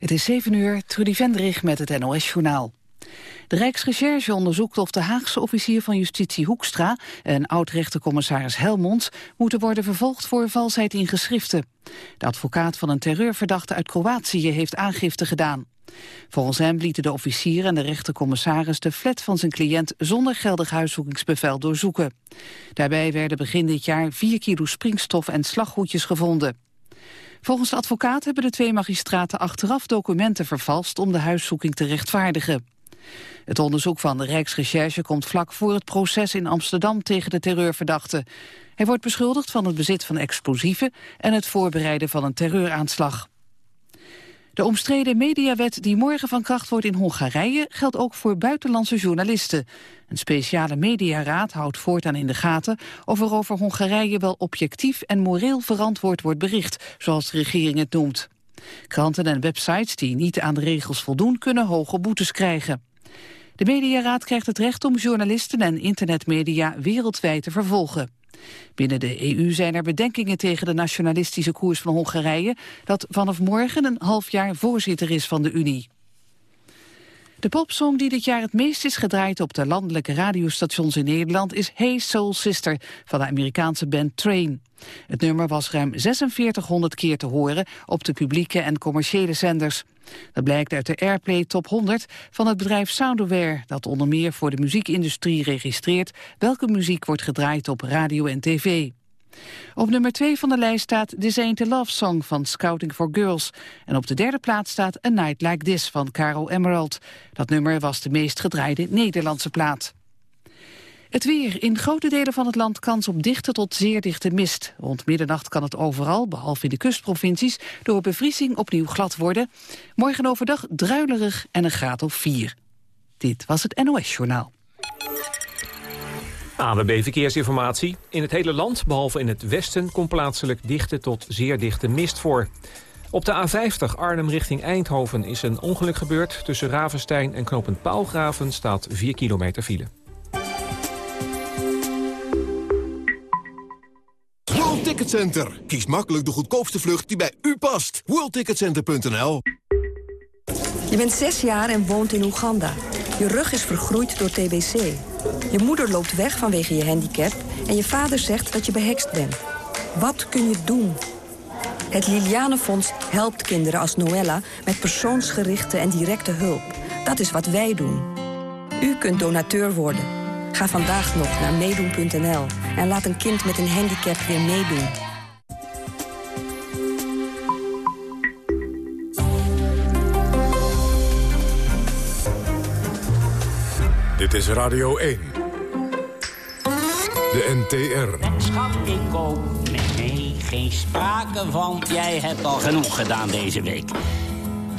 Het is 7 uur, Trudy Vendrig met het NOS-journaal. De Rijksrecherche onderzoekt of de Haagse officier van justitie Hoekstra en oud-rechtercommissaris Helmond moeten worden vervolgd voor valsheid in geschriften. De advocaat van een terreurverdachte uit Kroatië heeft aangifte gedaan. Volgens hem lieten de officier en de rechtercommissaris de flat van zijn cliënt zonder geldig huiszoekingsbevel doorzoeken. Daarbij werden begin dit jaar 4 kilo springstof en slaghoedjes gevonden. Volgens de advocaat hebben de twee magistraten achteraf documenten vervalst om de huiszoeking te rechtvaardigen. Het onderzoek van de Rijksrecherche komt vlak voor het proces in Amsterdam tegen de terreurverdachte. Hij wordt beschuldigd van het bezit van explosieven en het voorbereiden van een terreuraanslag. De omstreden mediawet die morgen van kracht wordt in Hongarije geldt ook voor buitenlandse journalisten. Een speciale mediaraad houdt voortaan in de gaten of er over Hongarije wel objectief en moreel verantwoord wordt bericht, zoals de regering het noemt. Kranten en websites die niet aan de regels voldoen kunnen hoge boetes krijgen. De mediaraad krijgt het recht om journalisten en internetmedia wereldwijd te vervolgen. Binnen de EU zijn er bedenkingen tegen de nationalistische koers van Hongarije... dat vanaf morgen een half jaar voorzitter is van de Unie. De popsong die dit jaar het meest is gedraaid op de landelijke radiostations in Nederland is Hey Soul Sister van de Amerikaanse band Train. Het nummer was ruim 4600 keer te horen op de publieke en commerciële zenders. Dat blijkt uit de Airplay Top 100 van het bedrijf Soundaware... dat onder meer voor de muziekindustrie registreert... welke muziek wordt gedraaid op radio en tv. Op nummer 2 van de lijst staat This Ain't a Love Song van Scouting for Girls. En op de derde plaats staat A Night Like This van Caro Emerald. Dat nummer was de meest gedraaide Nederlandse plaat. Het weer. In grote delen van het land kans op dichte tot zeer dichte mist. Rond middernacht kan het overal, behalve in de kustprovincies, door bevriezing opnieuw glad worden. Morgen overdag druilerig en een graad of 4. Dit was het NOS Journaal. AWB Verkeersinformatie. In het hele land, behalve in het westen, komt plaatselijk dichte tot zeer dichte mist voor. Op de A50 Arnhem richting Eindhoven is een ongeluk gebeurd. Tussen Ravenstein en knooppunt Paalgraven staat 4 kilometer file. Ticket Center. Kies makkelijk de goedkoopste vlucht die bij u past. WorldTicketCenter.nl Je bent zes jaar en woont in Oeganda. Je rug is vergroeid door TBC. Je moeder loopt weg vanwege je handicap... en je vader zegt dat je behekst bent. Wat kun je doen? Het Lilianenfonds helpt kinderen als Noella... met persoonsgerichte en directe hulp. Dat is wat wij doen. U kunt donateur worden. Ga vandaag nog naar meedoen.nl... en laat een kind met een handicap weer meedoen. Dit is Radio 1. De NTR. Schat, ik koop. Nee, nee, geen sprake van. Jij hebt al genoeg gedaan deze week.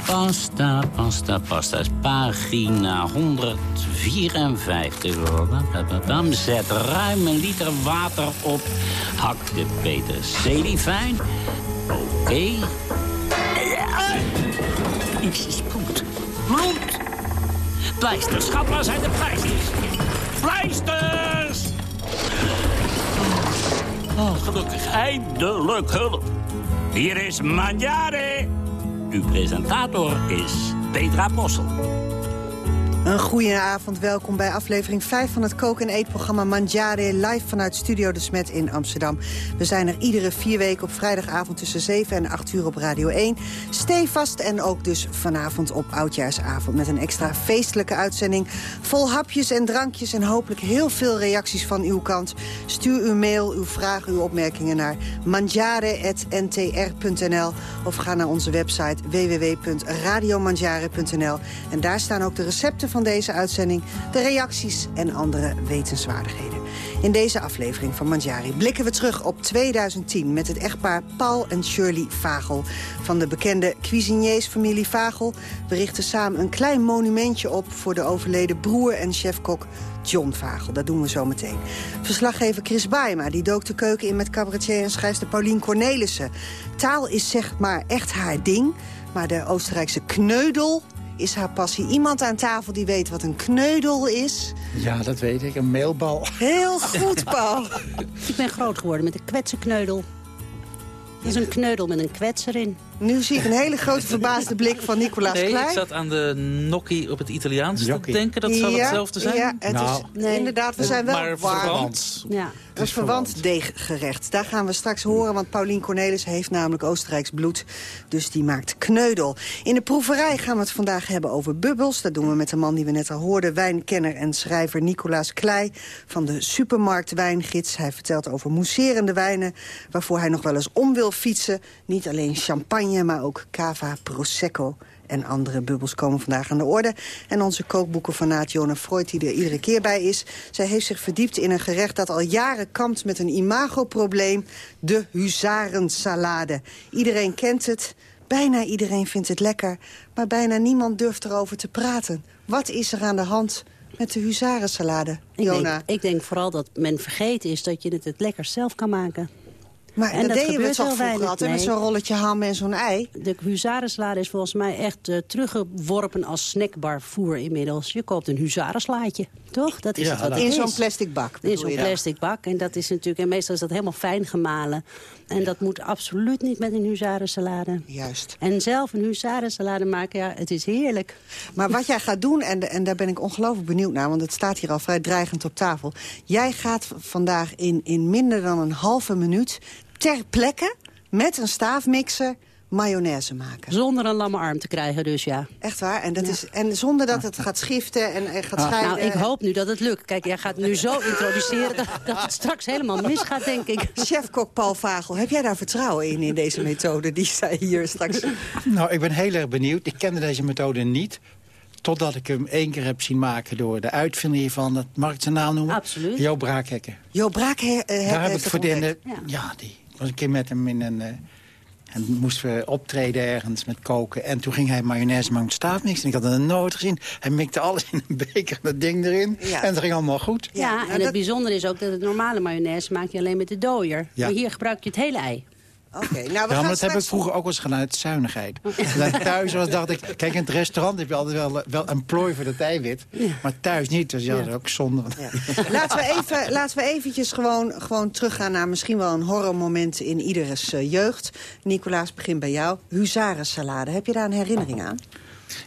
Pasta, pasta, pasta. is Pagina 154. Dan zet ruim een liter water op. Hak de peterselie fijn. Oké. Iets is bloed. Bloed! Pleisters, schat, waar zijn de pleisters? Pleisters! Oh, gelukkig, eindelijk hulp. Hier is Manjare. Uw presentator is Petra Possel. Een goede avond, welkom bij aflevering 5 van het koken- en eetprogramma Mangiare... live vanuit Studio De Smet in Amsterdam. We zijn er iedere vier weken op vrijdagavond tussen 7 en 8 uur op Radio 1. Stevast en ook dus vanavond op Oudjaarsavond... met een extra feestelijke uitzending vol hapjes en drankjes... en hopelijk heel veel reacties van uw kant. Stuur uw mail, uw vragen, uw opmerkingen naar mangiare.ntr.nl... of ga naar onze website www.radiomangiare.nl. En daar staan ook de recepten van deze uitzending... de reacties en andere wetenswaardigheden. In deze aflevering van Manjari blikken we terug op 2010... met het echtpaar Paul en Shirley Vagel. Van de bekende cuisiniersfamilie Vagel... we richten samen een klein monumentje op... voor de overleden broer en chefkok John Vagel. Dat doen we zo meteen. Verslaggever Chris Baema die dook de keuken in met cabaretier en schrijfster Paulien Cornelissen. Taal is zeg maar echt haar ding... maar de Oostenrijkse kneudel is haar passie. Iemand aan tafel die weet wat een kneudel is? Ja, dat weet ik. Een meelbal. Heel goed, Paul. Ik ben groot geworden met een kwetsenkneudel. Dat is een kneudel met een kwets erin. Nu zie ik een hele grote verbaasde blik van Nicolaas Nee, Klein. ik zat aan de gnocchi op het Italiaans te denken. Dat zou Ja, hetzelfde zijn. Ja, het Nou, is, inderdaad, we zijn wel maar warm. verwant. Ja. Dat is verwant deeggerecht. Daar gaan we straks horen, want Paulien Cornelis heeft namelijk Oostenrijks bloed. Dus die maakt kneudel. In de proeverij gaan we het vandaag hebben over bubbels. Dat doen we met de man die we net al hoorden. Wijnkenner en schrijver Nicolaas Klei van de Supermarkt Wijngids. Hij vertelt over mousserende wijnen waarvoor hij nog wel eens om wil fietsen. Niet alleen champagne, maar ook cava, prosecco en andere bubbels komen vandaag aan de orde. En onze kookboekenfanaat Jona Freud, die er iedere keer bij is... zij heeft zich verdiept in een gerecht dat al jaren kampt met een imagoprobleem... de huzarensalade. Iedereen kent het, bijna iedereen vindt het lekker... maar bijna niemand durft erover te praten. Wat is er aan de hand met de huzarensalade, Ik Jona? denk, ik denk vooral dat men vergeten is dat je het het lekker zelf kan maken. Maar en dat, dat deden we gebeurt toch vroeger weinig, altijd met zo'n rolletje ham en zo'n ei? De huzarensalade is volgens mij echt eh, teruggeworpen als snackbarvoer inmiddels. Je koopt een huzarenslaatje, toch? Dat is Ja, het wat dat- het In zo'n plastic bak, In zo'n plastic bak. En dat is natuurlijk, en meestal is dat helemaal fijn gemalen. En dat moet absoluut niet met een huzarensalade. Juist. En zelf een huzarensalade maken, ja, het is heerlijk. Maar wat jij gaat doen, en, en daar ben ik ongelooflijk benieuwd naar... want het staat hier al vrij dreigend op tafel. Jij gaat vandaag in, in minder dan een halve minuut... ter plekke met een staafmixer mayonaise maken. Zonder een lamme arm te krijgen dus, ja. Echt waar? En, dat Ja. is, en zonder dat het gaat schiften en, en gaat scheiden. Nou, ik hoop nu dat het lukt. Kijk, jij gaat nu zo introduceren dat, dat het straks helemaal misgaat, denk ik. Chefkok Paul Vagel, heb jij daar vertrouwen in, in deze methode... die zij hier straks... Nou, ik ben heel erg benieuwd. Ik kende deze methode niet. Totdat ik hem één keer heb zien maken door de uitvinder hiervan. Dat mag ik zijn naam noemen? Absoluut. Jo Braakhekken. Jo Braak he, eh, Daar heb ik het voor de... Ja. Ja, die was een keer met hem in een... en moesten we optreden ergens met koken. En toen ging hij mayonaise maken met staafmix. En ik had het nooit gezien. Hij mikte alles in een beker, dat ding erin. Ja. En het ging allemaal goed. Ja, Ja, en het bijzondere is ook dat het normale mayonaise maak je alleen met de dooier. Ja. Maar hier gebruik je het hele ei. Oké, nou we Ja, gaan dat heb ik vroeger ook wel eens gedaan uit zuinigheid. Thuis was, dacht ik... Kijk, in het restaurant heb je altijd wel, wel een plooi voor het eiwit. Maar thuis niet, dus ja, dat is ook zonde. Ja. Laten we even, laten we eventjes gewoon, gewoon teruggaan naar misschien wel een horrormoment in ieders eh, jeugd. Nicolaas, begin bij jou. Huzarensalade, heb je daar een herinnering aan?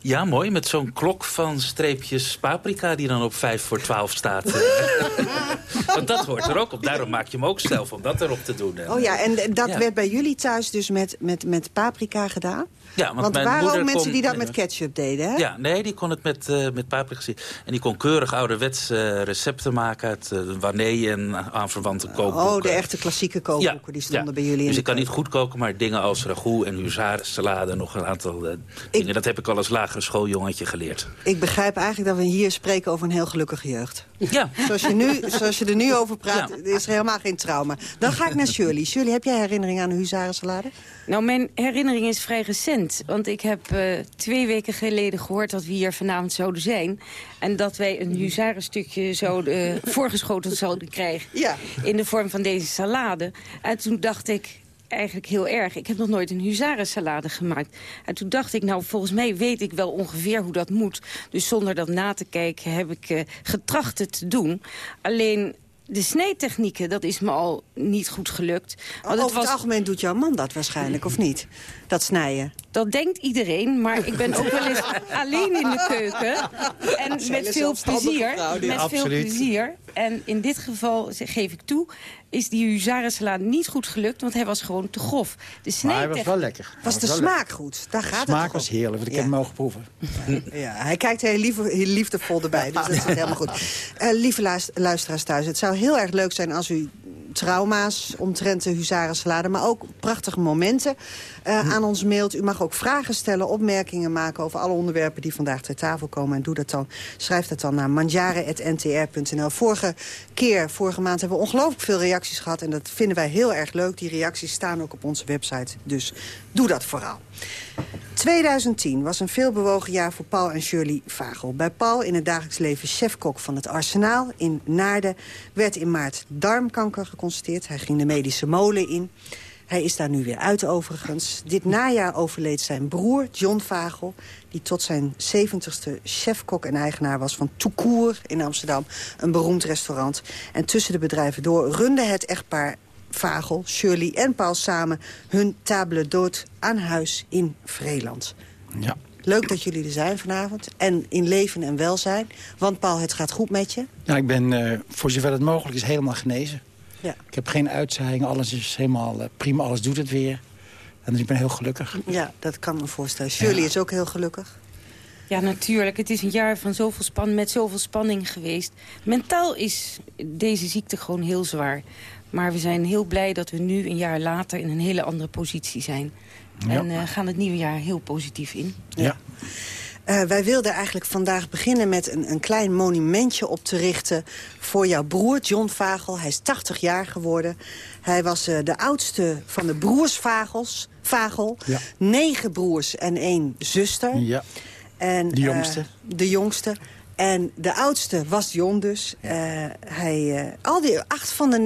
Ja, mooi. Met zo'n klok van streepjes paprika die dan op 5 voor 12 staat. Want dat hoort er ook op. Daarom maak je hem ook zelf om dat erop te doen. En, Oh ja, en dat Ja. werd bij jullie thuis dus met, met, met paprika gedaan? Ja, want Want er waren ook mensen kon- die dat met ketchup deden, hè? Ja, nee, die kon het met, eh met paprika zien. En die kon keurig ouderwets eh, recepten maken uit uh, wanneer en aanverwante kookboeken. Oh, de echte klassieke kookboeken, die stonden ja. bij jullie in Dus ik kan niet goed koken, maar dingen als ragout en huzarensalade... en nog een aantal eh, dingen, dat heb ik al als lagere schooljongetje geleerd. Ik begrijp eigenlijk dat we hier spreken over een heel gelukkige jeugd. Ja. Zoals je, nu, zoals je er nu over praat, Ja. is er helemaal geen trauma. Dan ga ik naar Shirley. Shirley, heb jij herinnering aan de huzarensalade? Nou, mijn herinnering is vrij recent. Want ik heb eh, twee weken geleden gehoord dat we hier vanavond zouden zijn. En dat wij een huzarenstukje zouden, eh, voorgeschoteld zouden krijgen. Ja. In de vorm van deze salade. En toen dacht ik eigenlijk heel erg. Ik heb nog nooit een huzarensalade gemaakt. En toen dacht ik, nou, volgens mij weet ik wel ongeveer hoe dat moet. Dus zonder dat na te kijken heb ik eh, getracht het te doen. Alleen... De snijtechnieken, dat is me al niet goed gelukt. Want Over het algemeen doet jouw man dat waarschijnlijk, of niet? Dat snijden. Dat denkt iedereen, maar ik ben ook wel eens alleen in de keuken. En met veel plezier. vrouw, Met veel plezier. En in dit geval, geef ik toe, is die huzarensalade niet goed gelukt. Want hij was gewoon te grof. De Maar hij was wel lekker. Was de smaak goed? Daar gaat het smaak was om? heerlijk, want ik Ja. heb hem mogen proeven. Ja, hij kijkt heel, lief, heel liefdevol erbij, dus dat is helemaal goed. Eh, lieve luis- luisteraars thuis, het zou heel erg leuk zijn als u trauma's omtrent de huzarensalade... maar ook prachtige momenten eh, aan ons mailt. U mag ook vragen stellen, opmerkingen maken over alle onderwerpen... die vandaag ter tafel komen. En doe dat dan, schrijf dat dan naar manjare.ntr.nl. Vorige keer, vorige maand, hebben we ongelooflijk veel reacties gehad... en dat vinden wij heel erg leuk. Die reacties staan ook op onze website, dus doe dat vooral. 2010 was een veelbewogen jaar voor Paul en Shirley Vagel. Bij Paul in het dagelijks leven chefkok van het Arsenaal in Naarden... werd in maart darmkanker geconstateerd. Hij ging de medische molen in. Hij is daar nu weer uit overigens. Dit najaar overleed zijn broer, John Vagel... die tot zijn 70ste chefkok en eigenaar was van Toucour in Amsterdam. Een beroemd restaurant. En tussen de bedrijven door runde het echtpaar Vagel, Shirley en Paul samen hun table d'hôte aan huis in Vreeland. Ja. Leuk dat jullie er zijn vanavond. En in leven en welzijn. Want Paul, het gaat goed met je. Nou, ik ben eh, voor zover het mogelijk is helemaal genezen. Ja. Ik heb geen uitzaaiingen, alles is helemaal eh, prima, alles doet het weer. En dus ik ben heel gelukkig. Ja, dat kan me voorstellen. Shirley Ja. is ook heel gelukkig. Ja, natuurlijk. Het is een jaar van zoveel span met zoveel spanning geweest. Mentaal is deze ziekte gewoon heel zwaar. Maar we zijn heel blij dat we nu een jaar later in een hele andere positie zijn. Ja. En eh, gaan het nieuwe jaar heel positief in. Ja. Eh, wij wilden eigenlijk vandaag beginnen met een, een klein monumentje op te richten... voor jouw broer John Vagel. Hij is 80 jaar geworden. Hij was eh, de oudste van de broers Vagels, Vagel. Ja. Negen broers en één zuster. Ja. En, De jongste. eh, de jongste. En de oudste was John dus. Eh, hij, eh, al die acht van de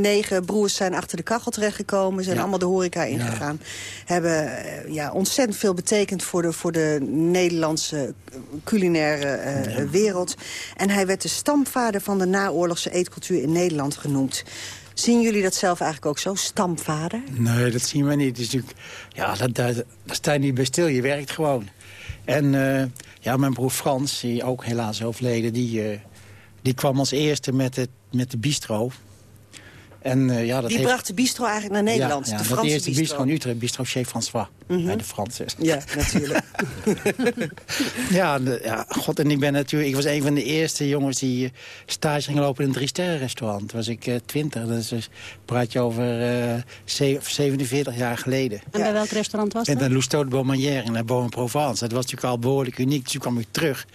negen broers zijn achter de kachel terechtgekomen. Zijn Ja. allemaal de horeca ingegaan. Hebben eh, ja, ontzettend veel betekend voor de, voor de Nederlandse culinaire wereld. En hij werd de stamvader van de naoorlogse eetcultuur in Nederland genoemd. Zien jullie dat zelf eigenlijk ook zo, stamvader? Nee, dat zien we niet. Is natuurlijk, ja, dat, daar, daar sta je niet bij stil. Je werkt gewoon. En eh, ja, mijn broer Frans, die ook helaas overleden... die, eh, die kwam als eerste met, het, met de bistro. En, eh, ja, dat heeft, bracht de bistro eigenlijk naar Nederland, Ja, ja, de dat Franse eerste bistro. bistro in Utrecht, bistro Chez François. Bij de Fransen. Ja, natuurlijk. Ja, de- ja, god, en ik ben natuurlijk... Ik was een van de eerste jongens die eh, stage ging lopen in een drie-sterren restaurant. Toen was ik eh, twintig, dat is dus, praat je over eh, ze- 47 jaar geleden. En bij welk restaurant was En dat? dan Lousteau de Beaumanière in Beaune-Provence. Dat was natuurlijk al behoorlijk uniek, dus toen kwam ik terug.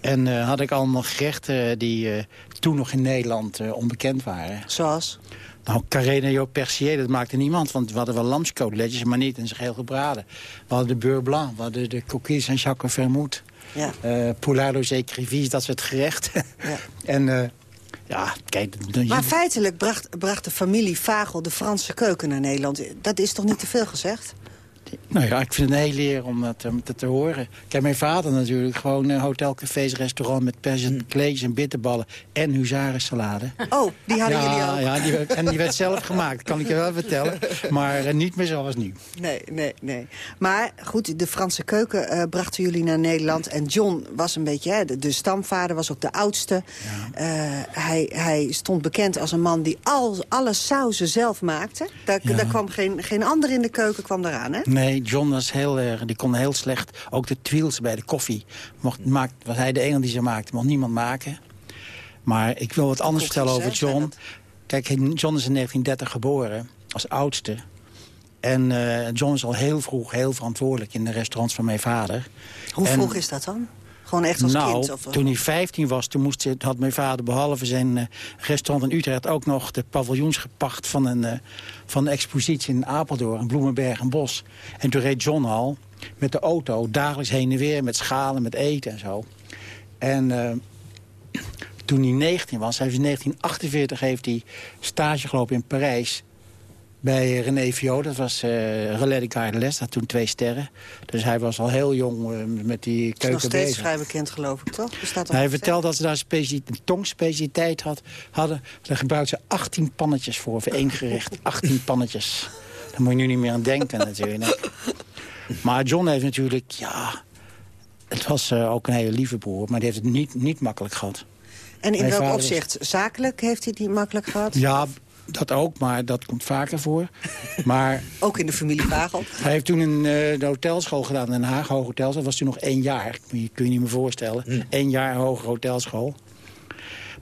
En eh, had ik allemaal gerechten die eh, toen nog in Nederland eh, onbekend waren. Zoals? Nou, neo persier, dat maakte niemand. Want we hadden wel lamscoteletjes, maar niet in zijn geheel gebraden. We hadden de beurre blanc, we hadden de coquilles en Jacques Vermouth. Ja. eh Poulard aux écrivies, dat soort gerechten. Ja. en eh, ja, kijk... Maar feitelijk bracht, bracht de familie Vagel de Franse keuken naar Nederland. Dat is toch niet te veel gezegd? Nou ja, ik vind het een hele eer om dat, te horen. Kijk, mijn vader natuurlijk. Gewoon uh, hotelcafés, restaurant met persian kleedjes en bitterballen. En huzarensalade. Oh, die hadden ja, jullie ook. Ja, die, werd- en die werd zelf gemaakt, kan ik je wel vertellen. Maar eh, niet meer zoals nu. Nee, nee, nee. Maar goed, de Franse keuken eh, brachten jullie naar Nederland. En John was een beetje, hè, de, de stamvader, was ook de oudste. Eh, hij, hij stond bekend als een man die al, alle sauzen zelf maakte. Daar, Ja. daar kwam geen, geen ander in de keuken kwam eraan, hè? Nee, John was heel erg, die kon heel slecht. Ook de twils bij de koffie. Mocht, maakt, was hij de enige die ze maakte, mocht niemand maken. Maar ik wil wat anders vertellen over John. Kijk, John is in 1930 geboren, als oudste. En eh, John is al heel vroeg heel verantwoordelijk in de restaurants van mijn vader. Hoe En- vroeg is dat dan? Gewoon echt als nou, kind? Of, toen hij 15 was, toen moest, had mijn vader behalve zijn eh, restaurant in Utrecht... ook nog de paviljoens gepacht van een, eh, van een expositie in Apeldoorn, Bloemenberg en Bos. En toen reed John al met de auto dagelijks heen en weer met schalen, met eten en zo. En toen hij 19 was, hij heeft in 1948 heeft hij stage gelopen in Parijs bij René Vio, dat was uh, Relais de Gardeles, had toen twee sterren. Dus hij was al heel jong eh, met die is nog keuken steeds bezig. vrij bekend, geloof ik, toch? Bestaat nog Hij nog vertelde dat ze daar een tongspecialiteit had, hadden. Daar gebruikten ze 18 pannetjes voor, voor één gerecht. 18 pannetjes. Daar moet je nu niet meer aan denken natuurlijk. Maar John heeft natuurlijk, ja... Het was eh, ook een hele lieve broer, maar die heeft het niet, niet makkelijk gehad. En in Mijn welk was- opzicht? Zakelijk heeft hij niet makkelijk gehad? Ja, dat ook, maar dat komt vaker voor. Maar Ook in de familie Vagel? hij heeft toen een eh, de hotelschool gedaan in Den Haag, hoge hotelschool. Dat was toen nog één jaar, kun je, kun je niet meer voorstellen. Eén jaar hoge hotelschool.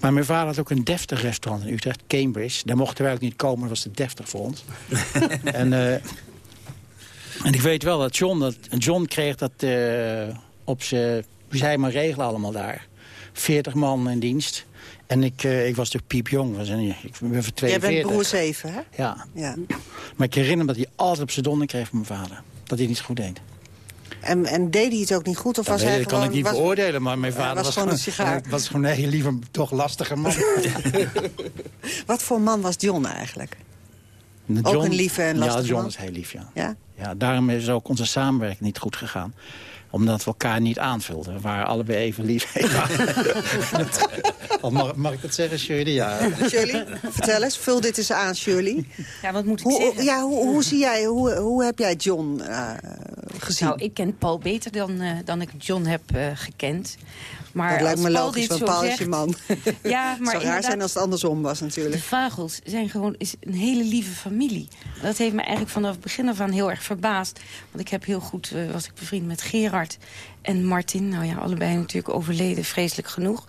Maar mijn vader had ook een deftig restaurant in Utrecht, Cambridge. Daar mochten wij ook niet komen, dat was te deftig voor ons. en, eh, en ik weet wel dat John, dat, John kreeg dat eh, op zijn... Zei maar regelen allemaal daar. 40 man in dienst. En ik, eh, ik was natuurlijk piepjong. Was, en ik ben van 42. Jij bent broer 7, hè? Ja. Ja. Maar ik herinner me dat hij altijd op zijn donder kreeg van mijn vader. Dat hij niet goed deed. En, en deed hij het ook niet goed? Of Dat, was weet hij ik, kan gewoon, ik niet was- beoordelen, maar mijn vader was was, gewoon een sigaar. was gewoon een hele lieve, toch lastige man. Wat voor man was John eigenlijk? John, een lieve en lastige Ja, John man? was heel lief, ja. Ja? Ja, daarom is ook onze samenwerking niet goed gegaan omdat we elkaar niet aanvulden. We waren allebei even lief. mag, mag ik dat zeggen, Shirley? Ja. Shirley, vertel eens. Vul dit eens aan, Shirley. Ja, wat moet ik Hoe, zeggen? ja, hoe, hoe zie jij, hoe, hoe heb jij John eh, gezien? Nou, ik ken Paul beter dan, eh, dan ik John heb eh, gekend. Maar dat lijkt me logisch, zo Paul is je man. Ja, maar Het zou raar zijn als het andersom was De natuurlijk. Vagels zijn gewoon is een hele lieve familie. Dat heeft me eigenlijk vanaf het begin af aan heel erg verbaasd. Want ik heb heel goed, eh, was ik bevriend met Gerard en Martin. Nou ja, allebei natuurlijk overleden, vreselijk genoeg.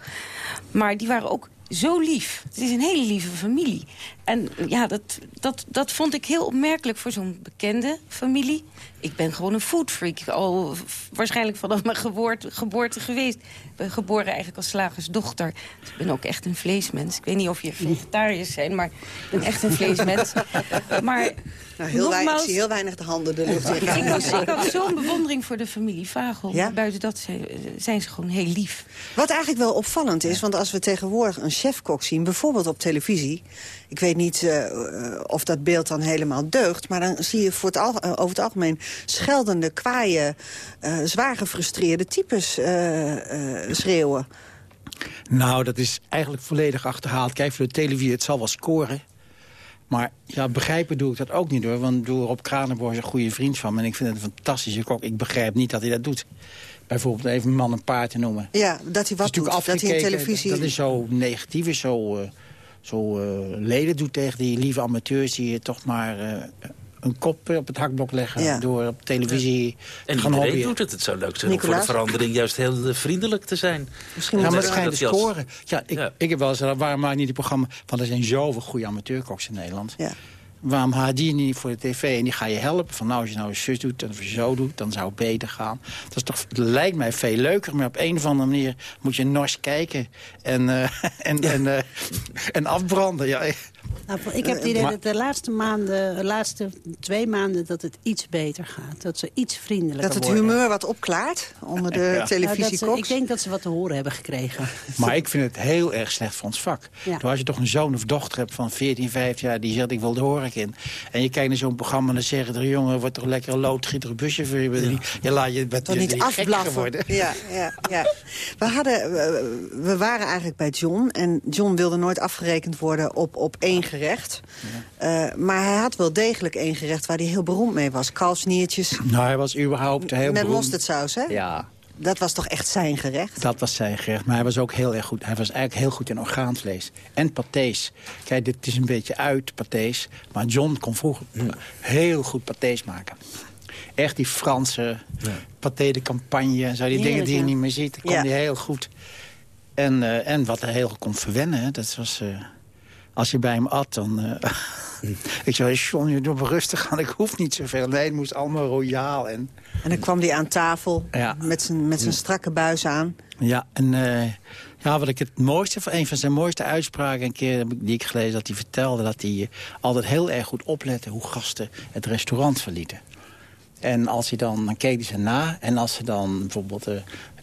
Maar die waren ook zo lief. Het is een hele lieve familie. En ja, dat, dat, dat vond ik heel opmerkelijk voor zo'n bekende familie. Ik ben gewoon een foodfreak. Al waarschijnlijk vanaf mijn geboorte, geboorte geweest. Ik ben geboren eigenlijk als slagersdochter. Dus ik ben ook echt een vleesmens. Ik weet niet of je vegetariërs zijn, maar ik ben echt een vleesmens. maar Nou, heel weinig, ik zie heel weinig de handen de lucht in ik, gaan. had, ik had zo'n bewondering voor de familie Vagel. Ja? Buiten dat zijn, zijn ze gewoon heel lief. Wat eigenlijk wel opvallend is, want als we tegenwoordig een chefkok zien... bijvoorbeeld op televisie... ik weet niet eh, eh, of dat beeld dan helemaal deugt... maar dan zie je voor het al- eh, over het algemeen scheldende, kwaaie... eh, zwaar gefrustreerde types schreeuwen. Nou, dat is eigenlijk volledig achterhaald. Kijk, voor de televisie, het zal wel scoren. Maar ja, begrijpen doe ik dat ook niet hoor. Want door Rob Kranenborg is een goede vriend van me. En ik vind het een fantastische kok. Ik begrijp niet dat hij dat doet. Bijvoorbeeld even een man een paard te noemen. Ja, dat hij wat is doet, dat hij in televisie... Dat is zo negatief, is zo, zo eh, leden doet tegen die lieve amateurs... die je toch maar eh, een kop op het hakblok leggen... Ja. door op televisie En te gaan iedereen hobbyen. doet het. Het zou leuk zijn om voor de verandering juist heel eh, vriendelijk te zijn. Misschien Ja, maar het schijnt te scoren. Ja, ik, Ja. ik heb wel eens, waarom maakt niet het programma... Want er zijn zoveel goede amateurkoks in Nederland. Ja. Waarom haal die niet voor de tv en die ga je helpen? Van nou, als je nou eens zus doet en of je zo doet, dan zou het beter gaan. Dat is toch, het lijkt mij veel leuker, maar op een of andere manier moet je nors kijken en, eh, en, en, eh, en afbranden. Ja, Nou, ik heb het idee dat de laatste maanden, de laatste twee maanden, dat het iets beter gaat. Dat ze iets vriendelijker Dat het worden. humeur wat opklaart onder de Ja. Nou, ik denk dat ze wat te horen hebben gekregen. Maar ik vind het heel erg slecht voor ons vak. Ja. Als je toch een zoon of dochter hebt van 14, 15 jaar... die zegt, ik wil de horeca in. En je kijkt naar zo'n programma en dan zeggen er... jongen, wordt toch lekker een loodgieter busje Je, ja. je laat je met Toch niet afblaffen. geworden. Ja, ja, ja. We, hadden, we, we waren eigenlijk bij John. En John wilde nooit afgerekend worden op, op één gerecht. Eh, maar hij had wel degelijk één gerecht waar hij heel beroemd mee was. Kalfsniertjes Nou, hij was überhaupt heel met beroemd. mosterdsaus, hè? Ja, Dat was toch echt zijn gerecht? Dat was zijn gerecht. Maar hij was ook heel erg goed. Hij was eigenlijk heel goed in orgaanvlees. En patés. Kijk, dit is een beetje uit, patés. Maar John kon vroeger heel goed patés maken. Echt die Franse paté de campagne. en Zo, die dingen die je ja. niet meer ziet. Dat kon Ja. hij heel goed. En, eh, en wat hij heel goed kon verwennen. Dat was... eh, als je bij hem at, dan... eh, ik zei, John, je doet maar rustig aan. Ik hoef niet zoveel. Nee, het moest allemaal royaal. En, En dan kwam hij aan tafel Ja. met zijn met zijn strakke buis aan. Ja, en eh, ja, wat ik het mooiste, van een van zijn mooiste uitspraken... een keer die ik gelezen, dat hij vertelde... dat hij eh, altijd heel erg goed oplette hoe gasten het restaurant verlieten. En als hij dan, dan keek hij ze na. En als ze dan bijvoorbeeld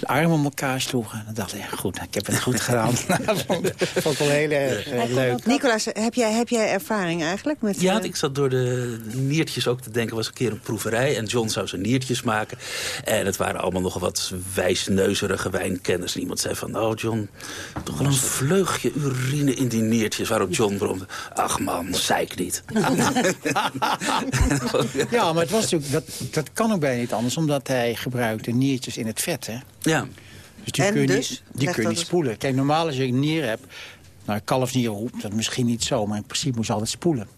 de armen om elkaar sloegen... dan dacht ja, goed, ik heb het goed gedaan. vond, vond ik wel heel erg eh, leuk. Nicolaas, heb jij, heb jij ervaring eigenlijk? Met, Ja, eh, ik zat door de niertjes ook te denken. was een keer een proeverij en John zou zijn niertjes maken. En het waren allemaal nog wat wijsneuzerige wijnkenners. En iemand zei van, oh John, toch wel een vleugje urine in die niertjes. Waarop John bromde, ach man, zeik niet. Ja, maar het was natuurlijk, dat, dat kan ook bijna niet anders... omdat hij gebruikte niertjes in het vet, hè? Ja, Dus die En kun je, dus? niet, die kun je niet spoelen. Kijk, normaal als je een nier hebt... Nou, kalfsnier roept dat misschien niet zo, maar in principe moet je altijd spoelen.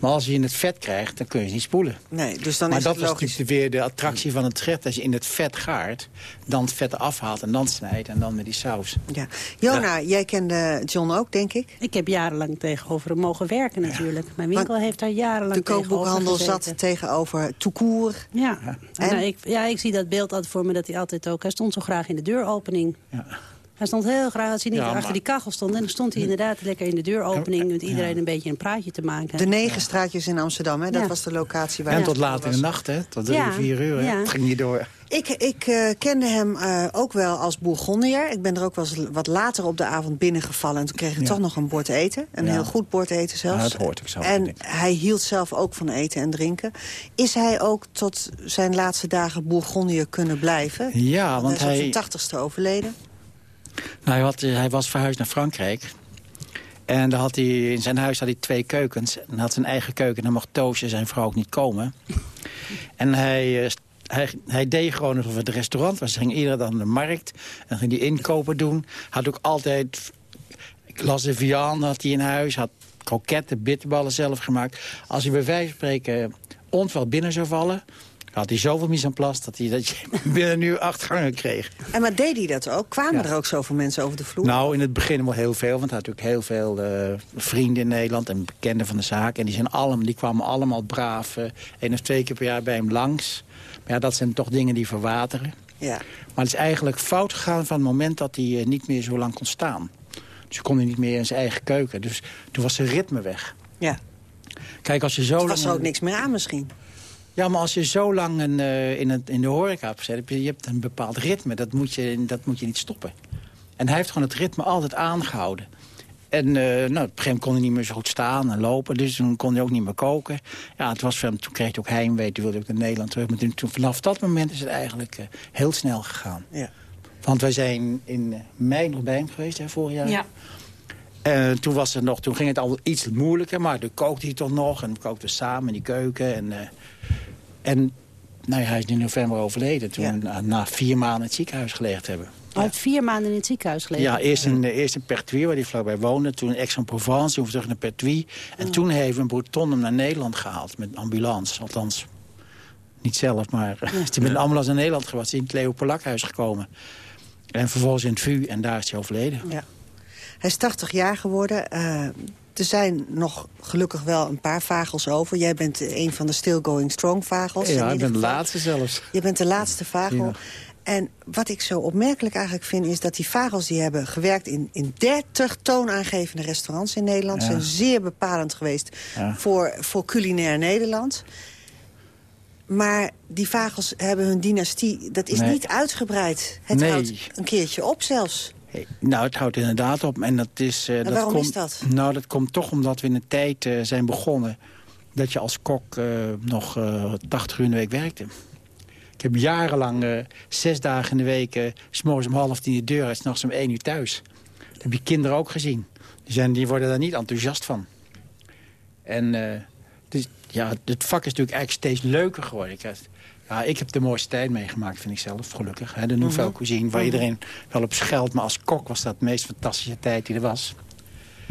Maar als je in het vet krijgt, dan kun je ze niet spoelen. Nee, dus dan maar is dat het logisch. natuurlijk weer de attractie van het gerecht. Als je in het vet gaart, dan het vet afhaalt en dan snijdt... en dan met die saus. Ja. Jona, jij kende John ook, denk ik? Ik heb jarenlang tegenover hem mogen werken natuurlijk. Mijn winkel heeft daar jarenlang De tegenover kookboekhandel gezeten. zat tegenover Toekoer. Ja. En En? nou, ik, ja, ik zie dat beeld altijd voor me dat hij altijd ook... Hij stond zo graag in de deuropening. Ja. Hij stond heel graag als hij niet Ja, achter maar- die kachel stond. En dan stond hij inderdaad lekker in de deuropening... met iedereen een beetje een praatje te maken. De negen straatjes in Amsterdam, hè? dat Ja. was de locatie waar En tot laat in de nacht, hè? Tot drie, Ja, vier uur, hè? ja. Het ging niet door. Ik, ik eh, kende hem eh, ook wel als Bourgondier. Ik ben er ook wel eens wat later op de avond binnengevallen. En toen kreeg ik Ja. toch nog een bord eten. Een Ja. heel goed bord eten zelfs. Ja, dat hoort ook zo, En ik. hij hield zelf ook van eten en drinken. Is hij ook tot zijn laatste dagen Bourgondier kunnen blijven? Ja, want hij is op hij, zijn tachtigste overleden. Nou, hij, had, hij was verhuisd naar Frankrijk. En daar had hij, in zijn huis had hij twee keukens. En had zijn eigen keuken. En dan mocht Toosje, zijn vrouw, ook niet komen. en hij, eh, hij, hij deed gewoon alsof het restaurant was. Hij ging iedere dag naar de markt. En ging hij inkopen doen. Had ook altijd... Glas de had hij in huis. Had kroketten, bitterballen zelf gemaakt. Als hij bij wijze van spreken ons wel binnen zou vallen... had hij zoveel mise en place dat, hij, dat je binnen nu acht gangen kreeg. En maar deed hij dat ook? Kwamen Ja. er ook zoveel mensen over de vloer? Nou, in het begin wel heel veel. Want hij had natuurlijk heel veel eh, vrienden in Nederland en bekenden van de zaak. En die, zijn allemaal, die kwamen allemaal braaf eh, één of twee keer per jaar bij hem langs. Maar ja, dat zijn toch dingen die verwateren. Ja. Maar het is eigenlijk fout gegaan van het moment dat hij eh, niet meer zo lang kon staan. Dus hij kon hij niet meer in zijn eigen keuken. Dus toen was zijn ritme weg. ja. Kijk, als je zo Toen lang... was er ook niks meer aan misschien. Ja, maar als je zo lang een, eh, in, het, in de horeca hebt gezet, heb je, je hebt een bepaald ritme. Dat moet, je, dat moet je niet stoppen. En hij heeft gewoon het ritme altijd aangehouden. En eh, nou, op een gegeven moment kon hij niet meer zo goed staan en lopen. Dus toen kon hij ook niet meer koken. Ja, het was voor hem, toen kreeg hij ook heimwee. Toen wilde hij ook naar Nederland terug. Maar toen, toen- vanaf dat moment is het eigenlijk eh, heel snel gegaan. Ja. Want wij zijn in mei nog bij hem geweest, hè, vorig jaar. Ja. En toen, was het nog, toen ging het al iets moeilijker, maar toen kookte hij toch nog. En we kookten samen in die keuken. En, eh, en nou ja, hij is in november overleden. Toen Ja. we na, vier maanden in het ziekenhuis gelegen hebben. Hij heeft vier maanden in het ziekenhuis gelegen. Ja, eerst in, eh, eerst in Pertuis, waar hij vlakbij woonde. Toen in Aix-en-Provence, toen terug naar Pertuis. En toen heeft een Breton hem naar Nederland gehaald met ambulance. Althans, niet zelf, maar eh, is hij met een ambulance naar Nederland. Is hij in het Leo Polakhuis gekomen. En vervolgens in het VU en daar is hij overleden. Ja. Hij is 80 jaar geworden. Eh, er zijn nog gelukkig wel een paar vagels over. Jij bent een van de still going strong vagels. Ja, ik ben de laatste zelfs. Je bent de laatste vagel. Ja. En wat ik zo opmerkelijk eigenlijk vind... is dat die vagels die hebben gewerkt in, in 30 toonaangevende restaurants in Nederland. Ja. zijn zeer bepalend geweest Ja. voor, voor culinair Nederland. Maar die vagels hebben hun dynastie... dat is Nee. niet uitgebreid. Het Nee. houdt een keertje op zelfs. Nou, het houdt inderdaad op. En dat is, eh, dat waarom komt, is dat? Nou, dat komt toch omdat we in een tijd eh, zijn begonnen... dat je als kok eh, nog eh 80 uur in de week werkte. Ik heb jarenlang zes dagen in de week... s morgens om half tien de deur uit, s'nachts om één uur thuis. Dat heb je kinderen ook gezien. Die, zijn, die worden daar niet enthousiast van. En dus, ja, het vak is natuurlijk eigenlijk steeds leuker geworden. Ik, ja, ik heb de mooiste tijd meegemaakt, vind ik zelf, gelukkig. Hè, de Nouvelle Cuisine, waar iedereen wel op scheldt. Maar als kok was dat de meest fantastische tijd die er was.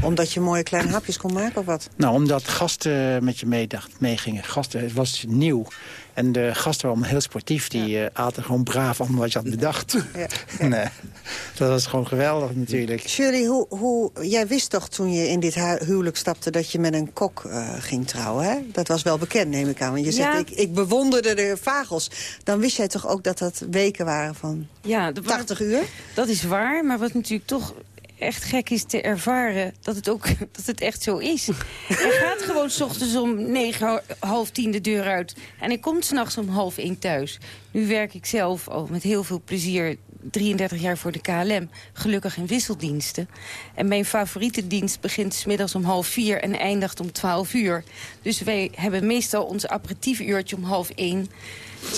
Omdat je mooie kleine hapjes kon maken of wat? Nou, omdat gasten met je meedacht, meegingen. Gasten, het was nieuw. En de gasten waren heel sportief. Die eh, aten gewoon braaf allemaal wat je had bedacht. Ja. nee, dat was gewoon geweldig natuurlijk. Shirley, hoe, hoe, jij wist toch toen je in dit hu- huwelijk stapte... dat je met een kok eh, ging trouwen, hè? Dat was wel bekend, neem ik aan. Want je zegt, Ja. ik, ik bewonderde de vagels. Dan wist jij toch ook dat dat weken waren van Ja, de 80 uur? Dat is waar, maar wat natuurlijk toch echt gek is te ervaren... dat het ook dat het echt zo is. Hij gaat gewoon s ochtends om negen, half tien de deur uit... en hij komt s'nachts om half één thuis. Nu werk ik zelf al met heel veel plezier 33 jaar voor de KLM. Gelukkig in wisseldiensten. En mijn favoriete dienst begint 's middags om half vier... en eindigt om 12 uur. Dus wij hebben meestal ons aperitiefuurtje om half één...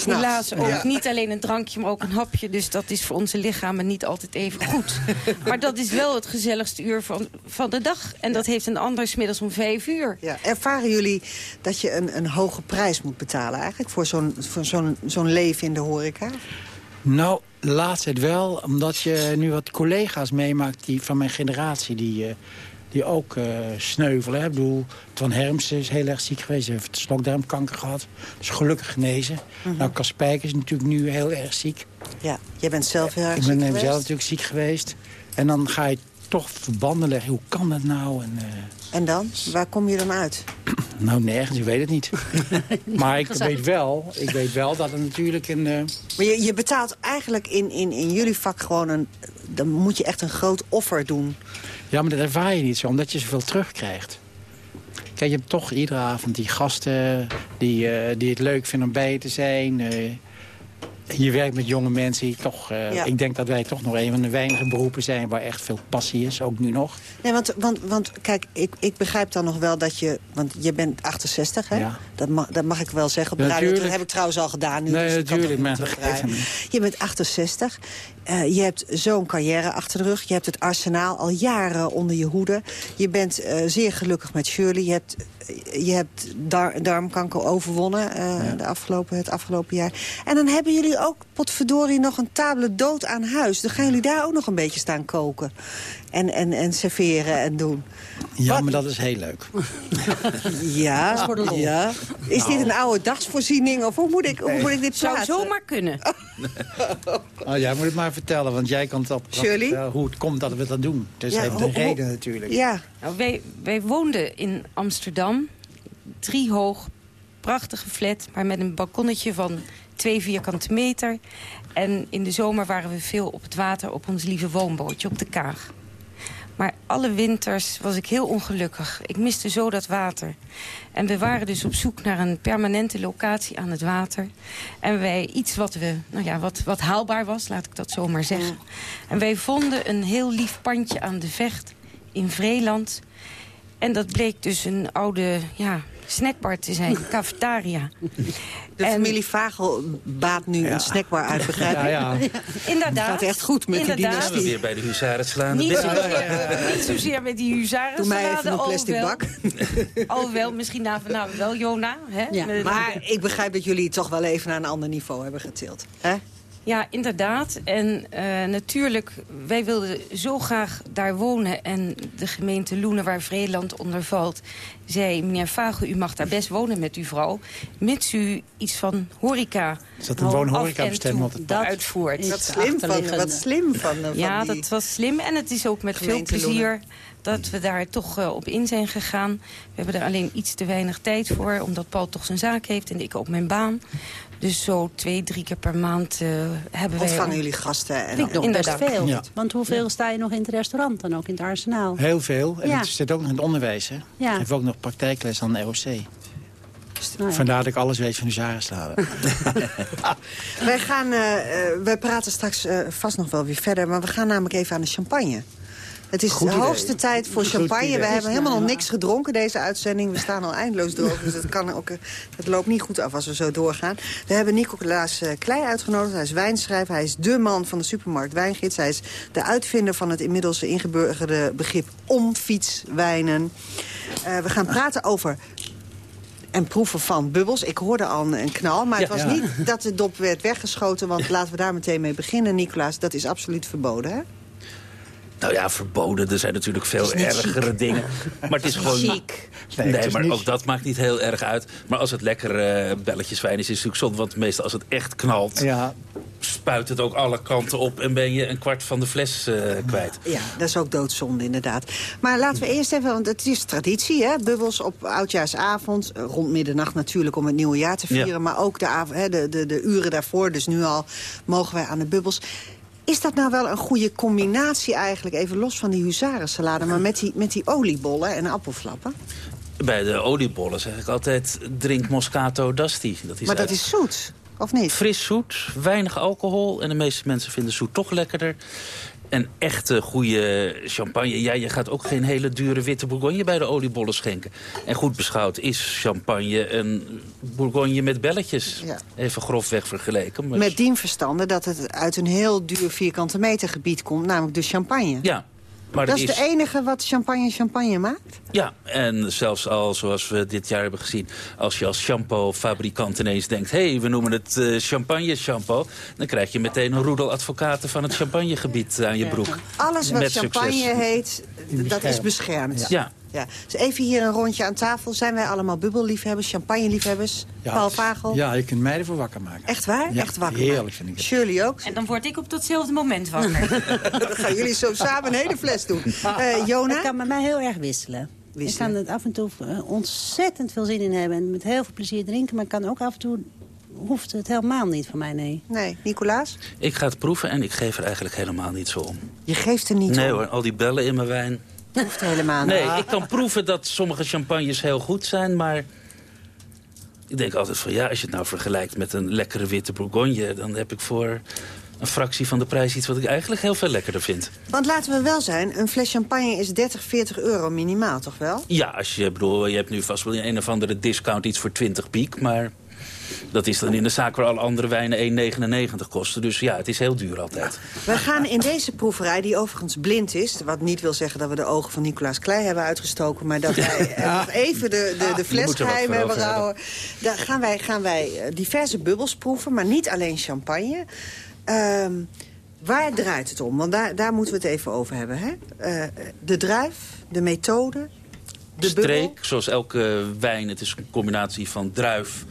Helaas ook Ja. niet alleen een drankje, maar ook een hapje. Dus dat is voor onze lichamen niet altijd even goed. maar dat is wel het gezelligste uur van, van de dag. En dat heeft een ander 's middags om vijf uur. Ja. Ervaren jullie dat je een, een hoge prijs moet betalen eigenlijk... voor zo'n voor zo'n zo'n leven in de horeca? Nou, laatst het wel, omdat je nu wat collega's meemaakt die, van mijn generatie... die, eh, die ook eh, sneuvelen. hè. Ik bedoel, Twan Hermsen is heel erg ziek geweest. Hij heeft slokdarmkanker gehad. Dus gelukkig genezen. Nou, Cas Spijker is natuurlijk nu heel erg ziek. Ja, jij bent zelf heel erg Ik ziek ben geweest. zelf natuurlijk ziek geweest. En dan ga je toch verbanden leggen. Hoe kan dat nou? En, eh, En dan? Waar kom je dan uit? Nou, nergens, ik weet het niet. maar ik weet, wel, ik weet wel dat het natuurlijk een... Uh... Maar je, je betaalt eigenlijk in, in, in jullie vak gewoon een... Dan moet je echt een groot offer doen. Ja, maar dat ervaar je niet zo, omdat je zoveel terugkrijgt. Kijk, je hebt toch iedere avond die gasten die, uh, die het leuk vinden om bij te zijn. Je werkt met jonge mensen toch... Uh, Ik denk dat wij toch nog een van de weinige beroepen zijn... waar echt veel passie is, ook nu nog. Nee, want, want, want kijk, ik, ik begrijp dan nog wel dat je... Want je bent 68, hè? Ja. Dat, mag, dat mag ik wel zeggen. Op radio, dat heb ik trouwens al gedaan nu. Nee, dus natuurlijk. Maar je bent 68. Uh, je hebt zo'n carrière achter de rug. Je hebt het arsenaal al jaren onder je hoede. Je bent uh, zeer gelukkig met Shirley. Je hebt je hebt dar darmkanker overwonnen uh, de afgelopen, het afgelopen jaar. En dan hebben jullie ook, potverdorie, nog een table dood aan huis. Dan gaan jullie daar ook nog een beetje staan koken. En, en, en serveren en doen. Ja, Wat? maar dat is heel leuk. ja, is ja. Is dit een oude dagsvoorziening? Of hoe moet ik, hoe moet ik dit plaatsen? Zou zomaar kunnen. oh, jij moet het maar vertellen, want jij kan het op hoe het komt dat we dat doen. Dus ja, heeft een reden natuurlijk. Ja. Nou, wij, wij woonden in Amsterdam. Driehoog, prachtige flat, maar met een balkonnetje van twee vierkante meter. En in de zomer waren we veel op het water op ons lieve woonbootje op de Kaag. Maar alle winters was ik heel ongelukkig. Ik miste zo dat water. En we waren dus op zoek naar een permanente locatie aan het water. En wij iets wat, we, nou ja, wat, wat haalbaar was, laat ik dat zo maar zeggen. En wij vonden een heel lief pandje aan de vecht in Vreeland. En dat bleek dus een oude ja, snackbar te zijn, cafetaria. De en... familie Vagel baat nu een snackbar uit, begrijp Ja, ja. Inderdaad. Het gaat echt goed met Inderdaad. die dynastie. We weer bij de huzaren slaan. Niet zozeer, niet zozeer met die huzaren Doe mij even een plastic bak. Alhoewel, misschien na vanavond wel, Jona. Hè? Ja. Maar ik begrijp dat jullie het toch wel even naar een ander niveau hebben getild. Hè? Ja, inderdaad. En uh, natuurlijk, wij wilden zo graag daar wonen. En de gemeente Loenen, waar Vreeland onder valt... zei, meneer Vagel, u mag daar best wonen met uw vrouw... mits u iets van horeca... Is dat een woon-horeca-bestemming? Dat uitvoert. Wat slim van, wat slim van, van Ja, die dat was slim. En het is ook met veel plezier dat we daar toch uh, op in zijn gegaan. We hebben er alleen iets te weinig tijd voor... omdat Paul toch zijn zaak heeft en ik ook mijn baan. Dus zo twee, drie keer per maand uh, hebben wij... Ontvangen jullie gasten? En ik nog best veel. Ja. Want hoeveel ja. sta je nog in het restaurant dan ook in het arsenaal? Heel veel. En ja. het zit ook nog in het onderwijs. Hè? Ja. Ik heb ook nog praktijkles aan de ROC. Nou ja. Vandaar dat ik alles weet van Huzarensladen. wij, gaan, uh, wij praten straks uh, vast nog wel weer verder. Maar we gaan namelijk even aan de champagne. Het is Goed de hoogste tijd voor champagne. We hebben helemaal nog niks gedronken deze uitzending. We staan al eindeloos droog, dus het, kan ook, het loopt niet goed af als we zo doorgaan. We hebben Nicolaas Klei uitgenodigd. Hij is wijnschrijver. Hij is dé man van de supermarkt Wijngids. Hij is de uitvinder van het inmiddels ingeburgerde begrip omfietswijnen. Uh, we gaan praten over en proeven van bubbels. Ik hoorde al een knal, maar het was ja. niet dat de dop werd weggeschoten... want laten we daar meteen mee beginnen, Nicolaas. Dat is absoluut verboden, hè? Nou ja, verboden. Er zijn natuurlijk veel ergere chic. dingen. Maar het is gewoon... Chic. Nee, nee maar ook dat maakt niet heel erg uit. Maar als het lekker uh, belletjeswijn is, is het natuurlijk zonde. Want meestal als het echt knalt... Ja. spuit het ook alle kanten op en ben je een kwart van de fles uh, kwijt. Ja, dat is ook doodzonde inderdaad. Maar laten we eerst even, want het is traditie, hè? Bubbels op oudjaarsavond. Rond middernacht natuurlijk om het nieuwe jaar te vieren. Ja. Maar ook de, hè, de, de, de uren daarvoor, dus nu al, mogen wij aan de bubbels. Is dat nou wel een goede combinatie eigenlijk, even los van die huzarensalade... maar met die, met die oliebollen en appelflappen? Bij de oliebollen zeg ik altijd, drink Moscato d'Asti. Dat is maar dat is zoet, of niet? Fris zoet, weinig alcohol. En de meeste mensen vinden zoet toch lekkerder. En echte goede champagne. Ja, je gaat ook geen hele dure witte bourgogne bij de oliebollen schenken. En goed beschouwd is champagne een bourgogne met belletjes. Ja. Even grofweg vergeleken. Maar... Met dien verstande dat het uit een heel duur vierkante meter gebied komt. Namelijk de champagne. Ja, maar dat is de enige wat champagne champagne maakt? Ja, en zelfs al, zoals we dit jaar hebben gezien... als je als shampoo-fabrikant ineens denkt... hé, hey, we noemen het uh, champagne-shampoo... dan krijg je meteen een roedel advocaten van het champagnegebied aan je broek. Alles wat champagne succes. heet, dat is beschermd. Ja. Ja. Dus even hier een rondje aan tafel. Zijn wij allemaal bubbelliefhebbers, champagneliefhebbers? Ja, Paul Vagel? Ja, je kunt mij ervoor wakker maken. Echt waar? Ja, Echt wakker heerlijk maken. vind ik het. Shirley ook? En dan word ik op datzelfde moment wakker. dan gaan jullie zo samen een hele fles doen. Uh, Jona? Het kan bij mij heel erg wisselen. Ik wisselen. kan het af en toe eh, ontzettend veel zin in hebben en met heel veel plezier drinken. Maar ik kan ook af en toe, hoeft het helemaal niet van mij, nee. Nee, Nicolaas? Ik ga het proeven en ik geef er eigenlijk helemaal niet zo om. Je geeft er niet nee om. hoor, al die bellen in mijn wijn. Hoeft helemaal niet. Nee, ik kan proeven dat sommige champagnes heel goed zijn, maar... Ik denk altijd van ja, als je het nou vergelijkt met een lekkere witte Bourgogne... dan heb ik voor een fractie van de prijs iets wat ik eigenlijk heel veel lekkerder vind. Want laten we wel zijn, een fles champagne is 30, 40 euro minimaal, toch wel? Ja, als je, bedoel, je hebt nu vast wel een of andere discount iets voor 20 piek, maar... Dat is dan in de zaak waar alle andere wijnen 1,99 kosten. Dus ja, het is heel duur altijd. We gaan in deze proeverij, die overigens blind is... wat niet wil zeggen dat we de ogen van Nicolaas Klei hebben uitgestoken... maar dat wij eh, nog even de, de, de fles geheim hebben gehouden. Daar gaan wij, gaan wij eh, diverse bubbels proeven, maar niet alleen champagne. Ehm, waar draait het om? Want daar, daar moeten we het even over hebben. Hè? Eh, de druif, de methode, de bubbel. Streek, zoals elke wijn, het is een combinatie van druif...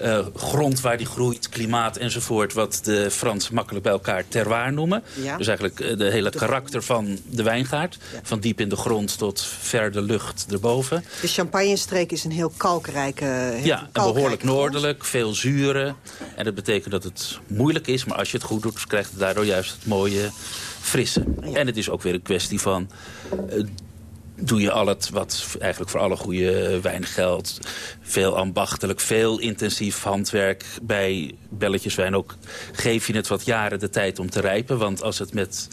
eh, grond waar die groeit, klimaat enzovoort... wat de Frans makkelijk bij elkaar terroir noemen. Ja. Dus eigenlijk eh, de hele karakter van de wijngaard. Van diep in de grond tot ver de lucht erboven. De champagnestreek is een heel kalkrijke... heel Ja, kalkrijke behoorlijk grond. noordelijk, veel zuren. En dat betekent dat het moeilijk is, maar als je het goed doet... krijgt het daardoor juist het mooie frisse. En het is ook weer een kwestie van... eh, doe je al het wat eigenlijk voor alle goede wijn geldt. Veel ambachtelijk, veel intensief handwerk. Bij belletjeswijn ook geef je het wat jaren de tijd om te rijpen. Want als het met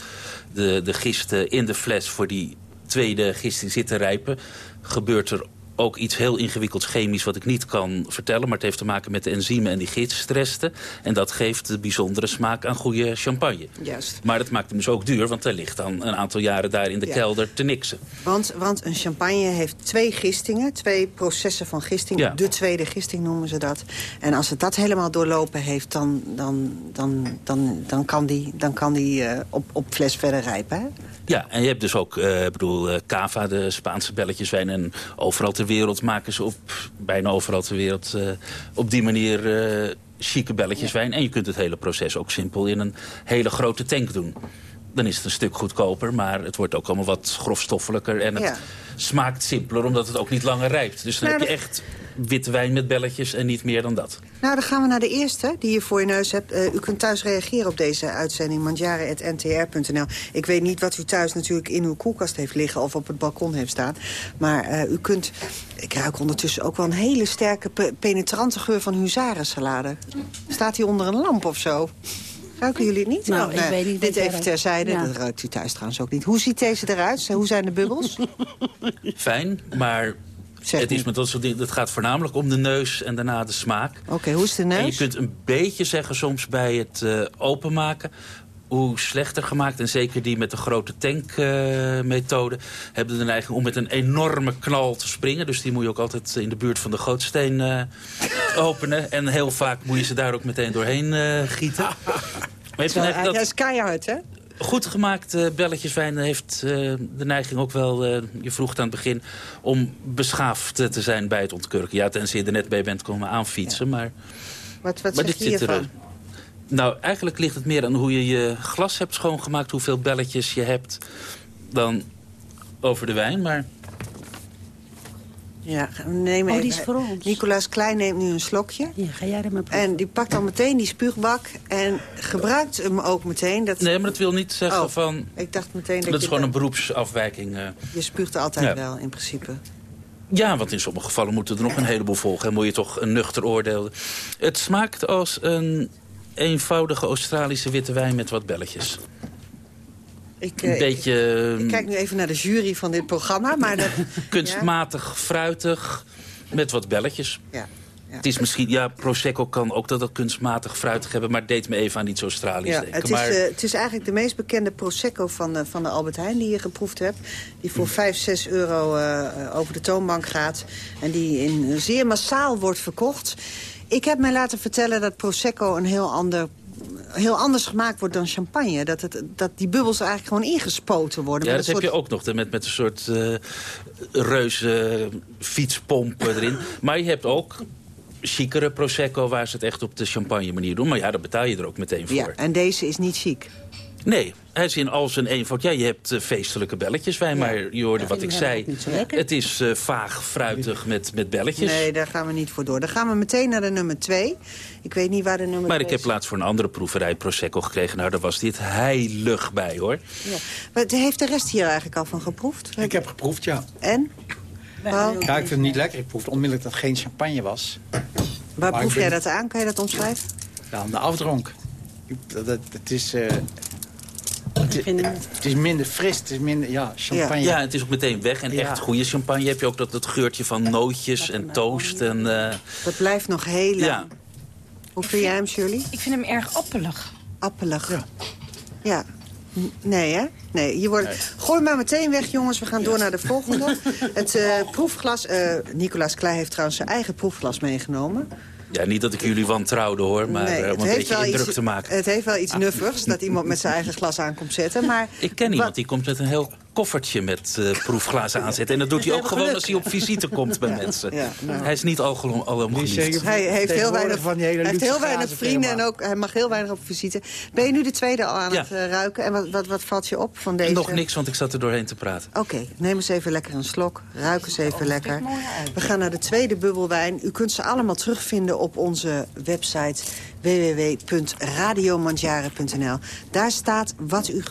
de, de gisten in de fles voor die tweede gisting zit te rijpen... gebeurt er ook iets heel ingewikkelds chemisch wat ik niet kan vertellen. Maar het heeft te maken met de enzymen en die gistresten. En dat geeft de bijzondere smaak aan goede champagne. Juist. Maar dat maakt hem dus ook duur, want hij ligt dan een aantal jaren daar in de Ja. kelder te niksen. Want, want een champagne heeft twee gistingen, twee processen van gisting. Ja. De tweede gisting noemen ze dat. En als het dat helemaal doorlopen heeft, dan, dan, dan, dan, dan kan die, dan kan die eh, op, op fles verder rijpen. Hè? Ja, en je hebt dus ook, eh, ik bedoel, eh, Cava, de Spaanse belletjeswijn. En overal ter wereld maken ze op, bijna overal ter wereld, eh, op die manier eh chique belletjeswijn. En je kunt het hele proces ook simpel in een hele grote tank doen. Dan is het een stuk goedkoper, maar het wordt ook allemaal wat grofstoffelijker. En het Ja. smaakt simpeler, omdat het ook niet langer rijpt. Dus dan Nou, heb je echt witte wijn met belletjes en niet meer dan dat. Nou, dan gaan we naar de eerste die je voor je neus hebt. Eh, u kunt thuis reageren op deze uitzending, mandjaren.ntr.nl. Ik weet niet wat u thuis natuurlijk in uw koelkast heeft liggen... of op het balkon heeft staan. Maar eh, u kunt... Ik ruik ondertussen ook wel een hele sterke, pe- penetrante geur van huzarensalade. Staat hij onder een lamp of zo? Ruiken jullie het niet? Nou, Oh, ik weet niet Dit even terzijde. Ja. Dat ruikt u thuis trouwens ook niet. Hoe ziet deze eruit? Hoe zijn de bubbels? Fijn, maar Zeg het, is met dat soort dingen, het gaat voornamelijk om de neus en daarna de smaak. Oké, hoe is de En je neus? kunt een beetje zeggen soms bij het eh, openmaken hoe slechter gemaakt. En zeker die met de grote tankmethode hebben de neiging om met een enorme knal te springen. Dus die moet je ook altijd in de buurt van de gootsteen eh, openen. En heel vaak moet je ze daar ook meteen doorheen eh, gieten. Maar Hij dat is keihard, hè? Goed gemaakt belletjeswijn heeft eh, de neiging ook wel, eh, je vroeg het aan het begin, om beschaafd te zijn bij het ontkurken. Ja, tenzij je er net bij bent komen aanfietsen, maar... Wat, wat Maar zeg dit je zit er, hiervan? Nou, eigenlijk ligt het meer aan hoe je je glas hebt schoongemaakt... hoeveel belletjes je hebt dan over de wijn. Maar Ja, neem Oh, even. die is voor ons. Nicolaas Klein neemt nu een slokje. Ja, ga jij er maar proeven. En die pakt dan meteen die spuugbak en gebruikt hem ook meteen. Dat... nee, maar dat wil niet zeggen Oh, van... Ik dacht meteen dat, Dat is gewoon een beroepsafwijking. eh. Je spuugt er altijd Ja. wel, in principe. Ja, want in sommige gevallen moeten er nog een heleboel volgen. En moet je toch een nuchter oordeel. Het smaakt als een eenvoudige Australische witte wijn met wat belletjes. Ik, Een eh, beetje ik, ik kijk nu even naar de jury van dit programma, maar dat... kunstmatig, fruitig, met wat belletjes. Ja, ja. Het is misschien, ja, Prosecco kan ook dat dat kunstmatig fruitig hebben... maar het deed me even aan iets Australisch Ja, denken. het, is, maar, eh, het is eigenlijk de meest bekende Prosecco van, eh, van de Albert Heijn die je geproefd hebt. Die voor 5, 6 euro over de toonbank gaat. En die in, zeer massaal wordt verkocht. Ik heb mij laten vertellen dat Prosecco een heel ander heel anders gemaakt wordt dan champagne. Dat, het, dat die bubbels eigenlijk gewoon ingespoten worden. ja, dat heb je ook nog, met, met een soort eh reuze fietspomp erin. Maar je hebt ook chicere Prosecco waar ze het echt op de champagne manier doen. Maar ja, daar betaal je er ook meteen voor. Ja, en deze is niet chic. Nee, hij is in al zijn eenvoud. Ja, je hebt eh, feestelijke belletjes wijn, maar je hoorde wat ik zei. Het is eh, vaag, fruitig met, met belletjes. Nee, daar gaan we niet voor door. Dan gaan we meteen naar de nummer 2. Ik weet niet waar de nummer Maar ik twee heb laatst voor een andere proeverij Prosecco gekregen. Nou, daar was dit heilig bij, hoor. Ja. Wat heeft de rest hier eigenlijk al van geproefd? Ik heb geproefd, ja. En? Ja, ik vind het niet lekker. Ik proefde onmiddellijk dat het geen champagne was. waar Maar proef jij dat aan? Kan je dat omschrijven? Ja, aan de afdronk. Ik- Dat, dat- het is... eh, het, Ik vind het is minder fris, het is minder... Ja, champagne. Ja, het is ook meteen weg. En Ja. echt goede champagne heb je ook dat, dat geurtje van nootjes en toast. En, eh, Dat blijft nog heel lang. ja. Hoe vind jij hem, Shirley? Ik vind hem erg appelig. Appelig. Ja. ja. Nee, hè? Nee, je wordt... Gooi maar meteen weg, jongens. We gaan door naar de volgende. Het eh, proefglas... eh Nicolaas Klei heeft trouwens zijn eigen proefglas meegenomen. Ja, niet dat ik jullie wantrouwde hoor, maar nee, eh, om een beetje indruk te maken. Het heeft wel iets nuffigs dat iemand met zijn eigen glas aan komt zetten. Maar Ik ken iemand die komt met een heel koffertje met eh, proefglazen aanzetten. En dat doet hij ook gewoon als hij op visite komt bij mensen. Ja, nou. Hij is niet alom, alom Die geliefd. Hij heeft heel weinig, van hij heeft heel weinig vrienden en ook, hij mag heel weinig op visite. Ben je nu de tweede al aan Ja. het eh, ruiken? En wat, wat, wat valt je op van deze? Nog niks, want ik zat er doorheen te praten. Oké, neem eens even lekker een slok. Ruik eens even lekker. We gaan naar de tweede bubbelwijn. U kunt ze allemaal terugvinden op onze website www.radiomanjaren.nl. Daar staat wat, u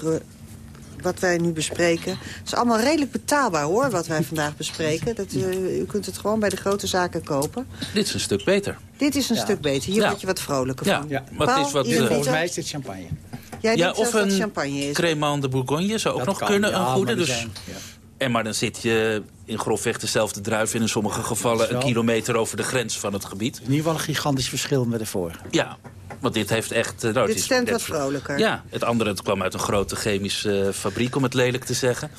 wat wij nu bespreken. Het is allemaal redelijk betaalbaar hoor, wat wij vandaag bespreken. Dat, eh, u kunt het gewoon bij de grote zaken kopen. Dit is een stuk beter. Dit is een stuk beter. Hier Ja. word je wat vrolijker Ja, van. Ja. maar het Paul, is wat... Eh, Volgens mij is dit champagne. Jij ja, denkt of een champagne is. Crémant de Bourgogne zou ook Dat nog kan, kunnen, ja, een goede. Dus, zijn- ja. en maar dan zit je in grofweg dezelfde druif... in sommige gevallen een kilometer over de grens van het gebied. In ieder geval een gigantisch verschil met de vorige. Ja, want dit heeft echt... eh, nou, het Dit is stemt wat vrolijker. Ja, het andere het kwam uit een grote chemische eh, fabriek, om het lelijk te zeggen.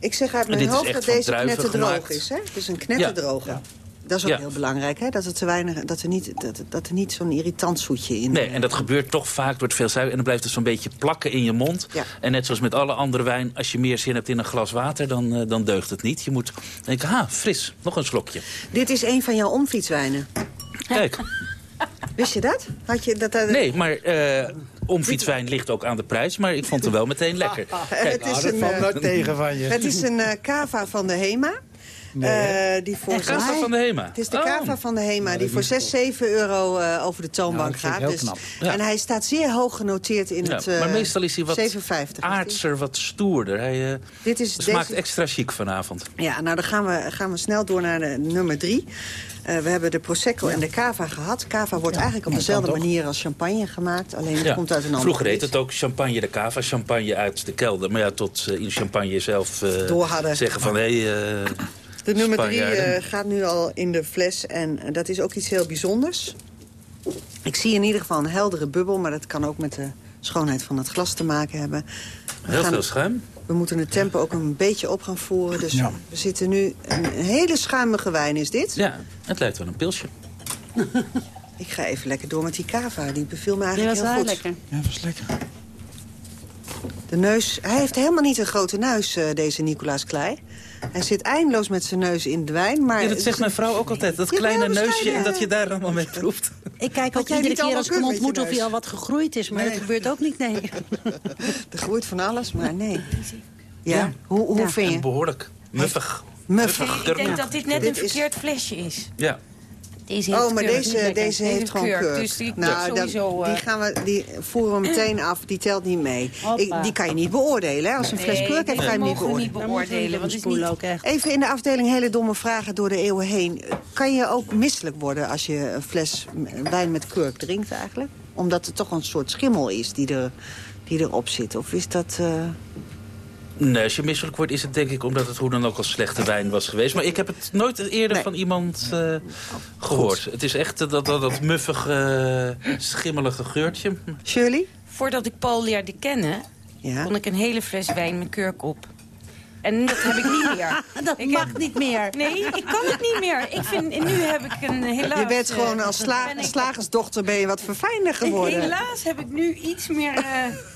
Ik zeg uit mijn hoofd dat deze knetterdroog gemaakt. is. Hè? Het is een knetterdroge. Ja. Dat is ook Ja. heel belangrijk, hè? Dat, er te weinig, dat, er niet, dat, dat er niet zo'n irritant zoetje in Nee, en dat gebeurt toch vaak door het veel suiker. En dan blijft het zo'n beetje plakken in je mond. Ja. En net zoals met alle andere wijn, als je meer zin hebt in een glas water... dan, eh, dan deugt het niet. Je moet denken, ha, fris, nog een slokje. Dit is een van jouw omfietswijnen. Kijk, Wist je dat? Had je dat eh, nee, maar eh omfietswijn ligt ook aan de prijs. Maar ik vond het wel meteen lekker. Kijk, het is dat een, valt eh, nooit tegen van je. Het is een eh, cava van de HEMA. Nee, Eh, die voor Kava van de Hema. Het is de Oh. cava van de HEMA die voor 6, 7 euro eh, over de Nou, toonbank ik gaat. heel knap. Ja. En hij staat zeer hoog genoteerd in Ja, het eh, maar meestal is hij wat 57. is die. aardser, wat stoerder. Hij eh, Dit is smaakt deze- extra chic vanavond. Ja, nou dan gaan we, gaan we snel door naar de nummer drie. Eh, we hebben de Prosecco en de Cava gehad. Cava wordt eigenlijk op dezelfde manier als champagne gemaakt. Alleen het Ja. komt uit een ander Vroeger heet het ook champagne de cava, champagne uit de kelder. Maar ja, tot eh, in champagne zelf eh, zeggen van... hé, eh, De nummer drie Spanjaarden. eh, gaat nu al in de fles en eh, dat is ook iets heel bijzonders. Ik zie in ieder geval een heldere bubbel, maar dat kan ook met de schoonheid van het glas te maken hebben. We, heel gaan- veel schuim. we moeten het tempo ook een beetje op gaan voeren. Dus Ja. we zitten nu... Een, een hele schuimige wijn is dit. Ja, het lijkt wel een pilsje. Ik ga even lekker door met die cava. Die beviel me Die eigenlijk was heel wel goed. lekker. Ja, dat was lekker. De neus, hij heeft helemaal niet een grote neus, eh, deze Nicolaas Klei. Hij zit eindeloos met zijn neus in de wijn, maar... Ja, dat zegt mijn vrouw ook altijd. Dat kleine neusje en dat je daar allemaal mee proeft. Ik kijk ook iedere niet keer als ik hem ontmoet of hij al wat gegroeid is. Maar Nee. dat gebeurt ook niet, nee. Er groeit van alles, maar nee. Ja, Ja. hoe, hoe Ja. vind En je? behoorlijk muffig. Muffig. Ik denk dat dit net een verkeerd flesje is. Ja. Deze heeft Oh, maar kurk. deze, deze heeft gewoon kurk, kurk. dus die nou, dat- sowieso, eh, die, gaan we, die voeren we meteen af. Die telt niet mee. Ik, die kan je niet beoordelen. Hè? Als een fles kurk heeft, ga je hem niet we niet beoordelen. beoordelen. Want is niet... ook echt. Even in de afdeling hele domme vragen door de eeuwen heen. Kan je ook misselijk worden als je een fles wijn met kurk drinkt eigenlijk? Omdat het toch een soort schimmel is die, er, die erop zit. Of is dat... eh, Nee, als je misselijk wordt is het denk ik omdat het hoe dan ook al slechte wijn was geweest. Maar ik heb het nooit eerder Nee. van iemand eh, gehoord. Het is echt eh, dat, dat, dat muffig, eh, schimmelige geurtje. Shirley? Voordat ik Paul leerde kennen, Ja. kon ik een hele fles wijn met kurk op. En dat heb ik niet meer. dat ik mag niet meer. Nee, ik kan het niet meer. Ik vind, nu heb ik een helaas... Je bent gewoon eh, als sla ben ik- slagersdochter ben je wat verfijnder geworden. Helaas heb ik nu iets meer eh,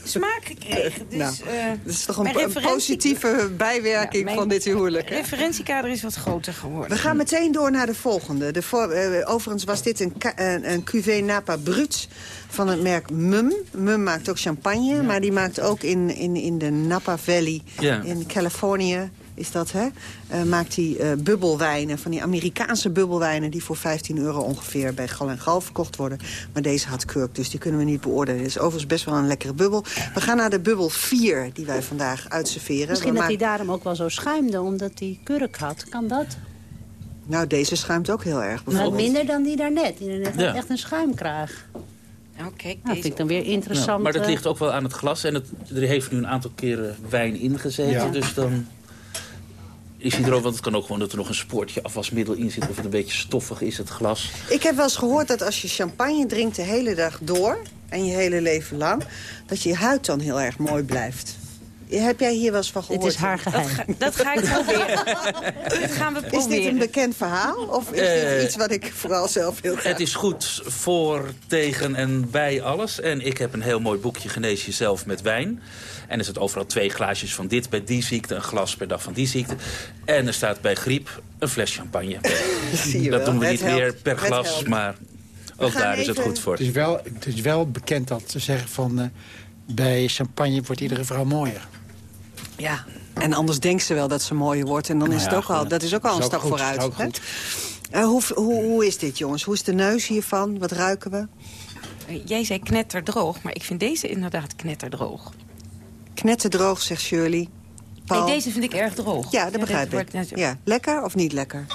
smaak gekregen. Dus, Nou, eh, Dat is toch een, positieve bijwerking Ja, van dit huwelijk. hè? referentiekader is wat groter geworden. We gaan meteen door naar de volgende. De overigens was dit een, een, een cuvée Napa Brut van het merk Mum. Mum maakt ook champagne, maar die maakt ook in, in, in de Napa Valley Ja. in Californië... Is dat, hè? Eh, maakt hij eh, bubbelwijnen, van die Amerikaanse bubbelwijnen... die voor 15 euro ongeveer bij Gal en Gal verkocht worden. Maar deze had kurk, dus die kunnen we niet beoordelen. Het is overigens best wel een lekkere bubbel. We gaan naar de bubbel 4 die wij vandaag uitserveren. Misschien We dat hij maken- daarom ook wel zo schuimde, omdat hij kurk had. Kan dat? Nou, deze schuimt ook heel erg, Maar minder dan die daarnet. Die daarnet Ja. had echt een schuimkraag. Nou, kijk, Dat vind ik dan weer interessant. Ja, maar dat eh, ligt ook wel aan het glas. En het, er heeft nu een aantal keren wijn ingezeten. Ja. Dus dan is hij er ook... Want het kan ook gewoon dat er nog een spoortje afwasmiddel in zit. Of het een beetje stoffig is, het glas. Ik heb wel eens gehoord dat als je champagne drinkt de hele dag door... en je hele leven lang, dat je huid dan heel erg mooi blijft. Heb jij hier wel eens van gehoord? Het is haar Dat geheim. ga, dat ga ik proberen. dat gaan we Is proberen. dit een bekend verhaal? Of is Eh, dit iets wat ik vooral zelf heel graag... Het is goed voor, tegen en bij alles. En ik heb een heel mooi boekje Genees jezelf met wijn. En er staat overal twee glaasjes van dit bij die ziekte. Een glas per dag van die ziekte. En er staat bij griep een fles champagne. Zie je Dat wel, doen we het niet helpt. meer per Het glas. helpt. Maar ook daar is het goed voor. Het is wel, het is wel bekend dat ze zeggen van... eh, bij champagne wordt iedere vrouw mooier. Ja, en anders denkt ze wel dat ze mooier wordt. En dan is Nou het ja, ook al, dat is ook al Is een stap goed, vooruit. is ook hè? goed. Eh, hoe, hoe, hoe is dit, jongens? Hoe is de neus hiervan? Wat ruiken we? Jij zei knetterdroog, maar ik vind deze inderdaad knetterdroog. Knetterdroog, zegt Shirley. Paul? Nee, deze vind ik erg droog. Ja, dat begrijp ik. net- Ja, lekker of niet lekker?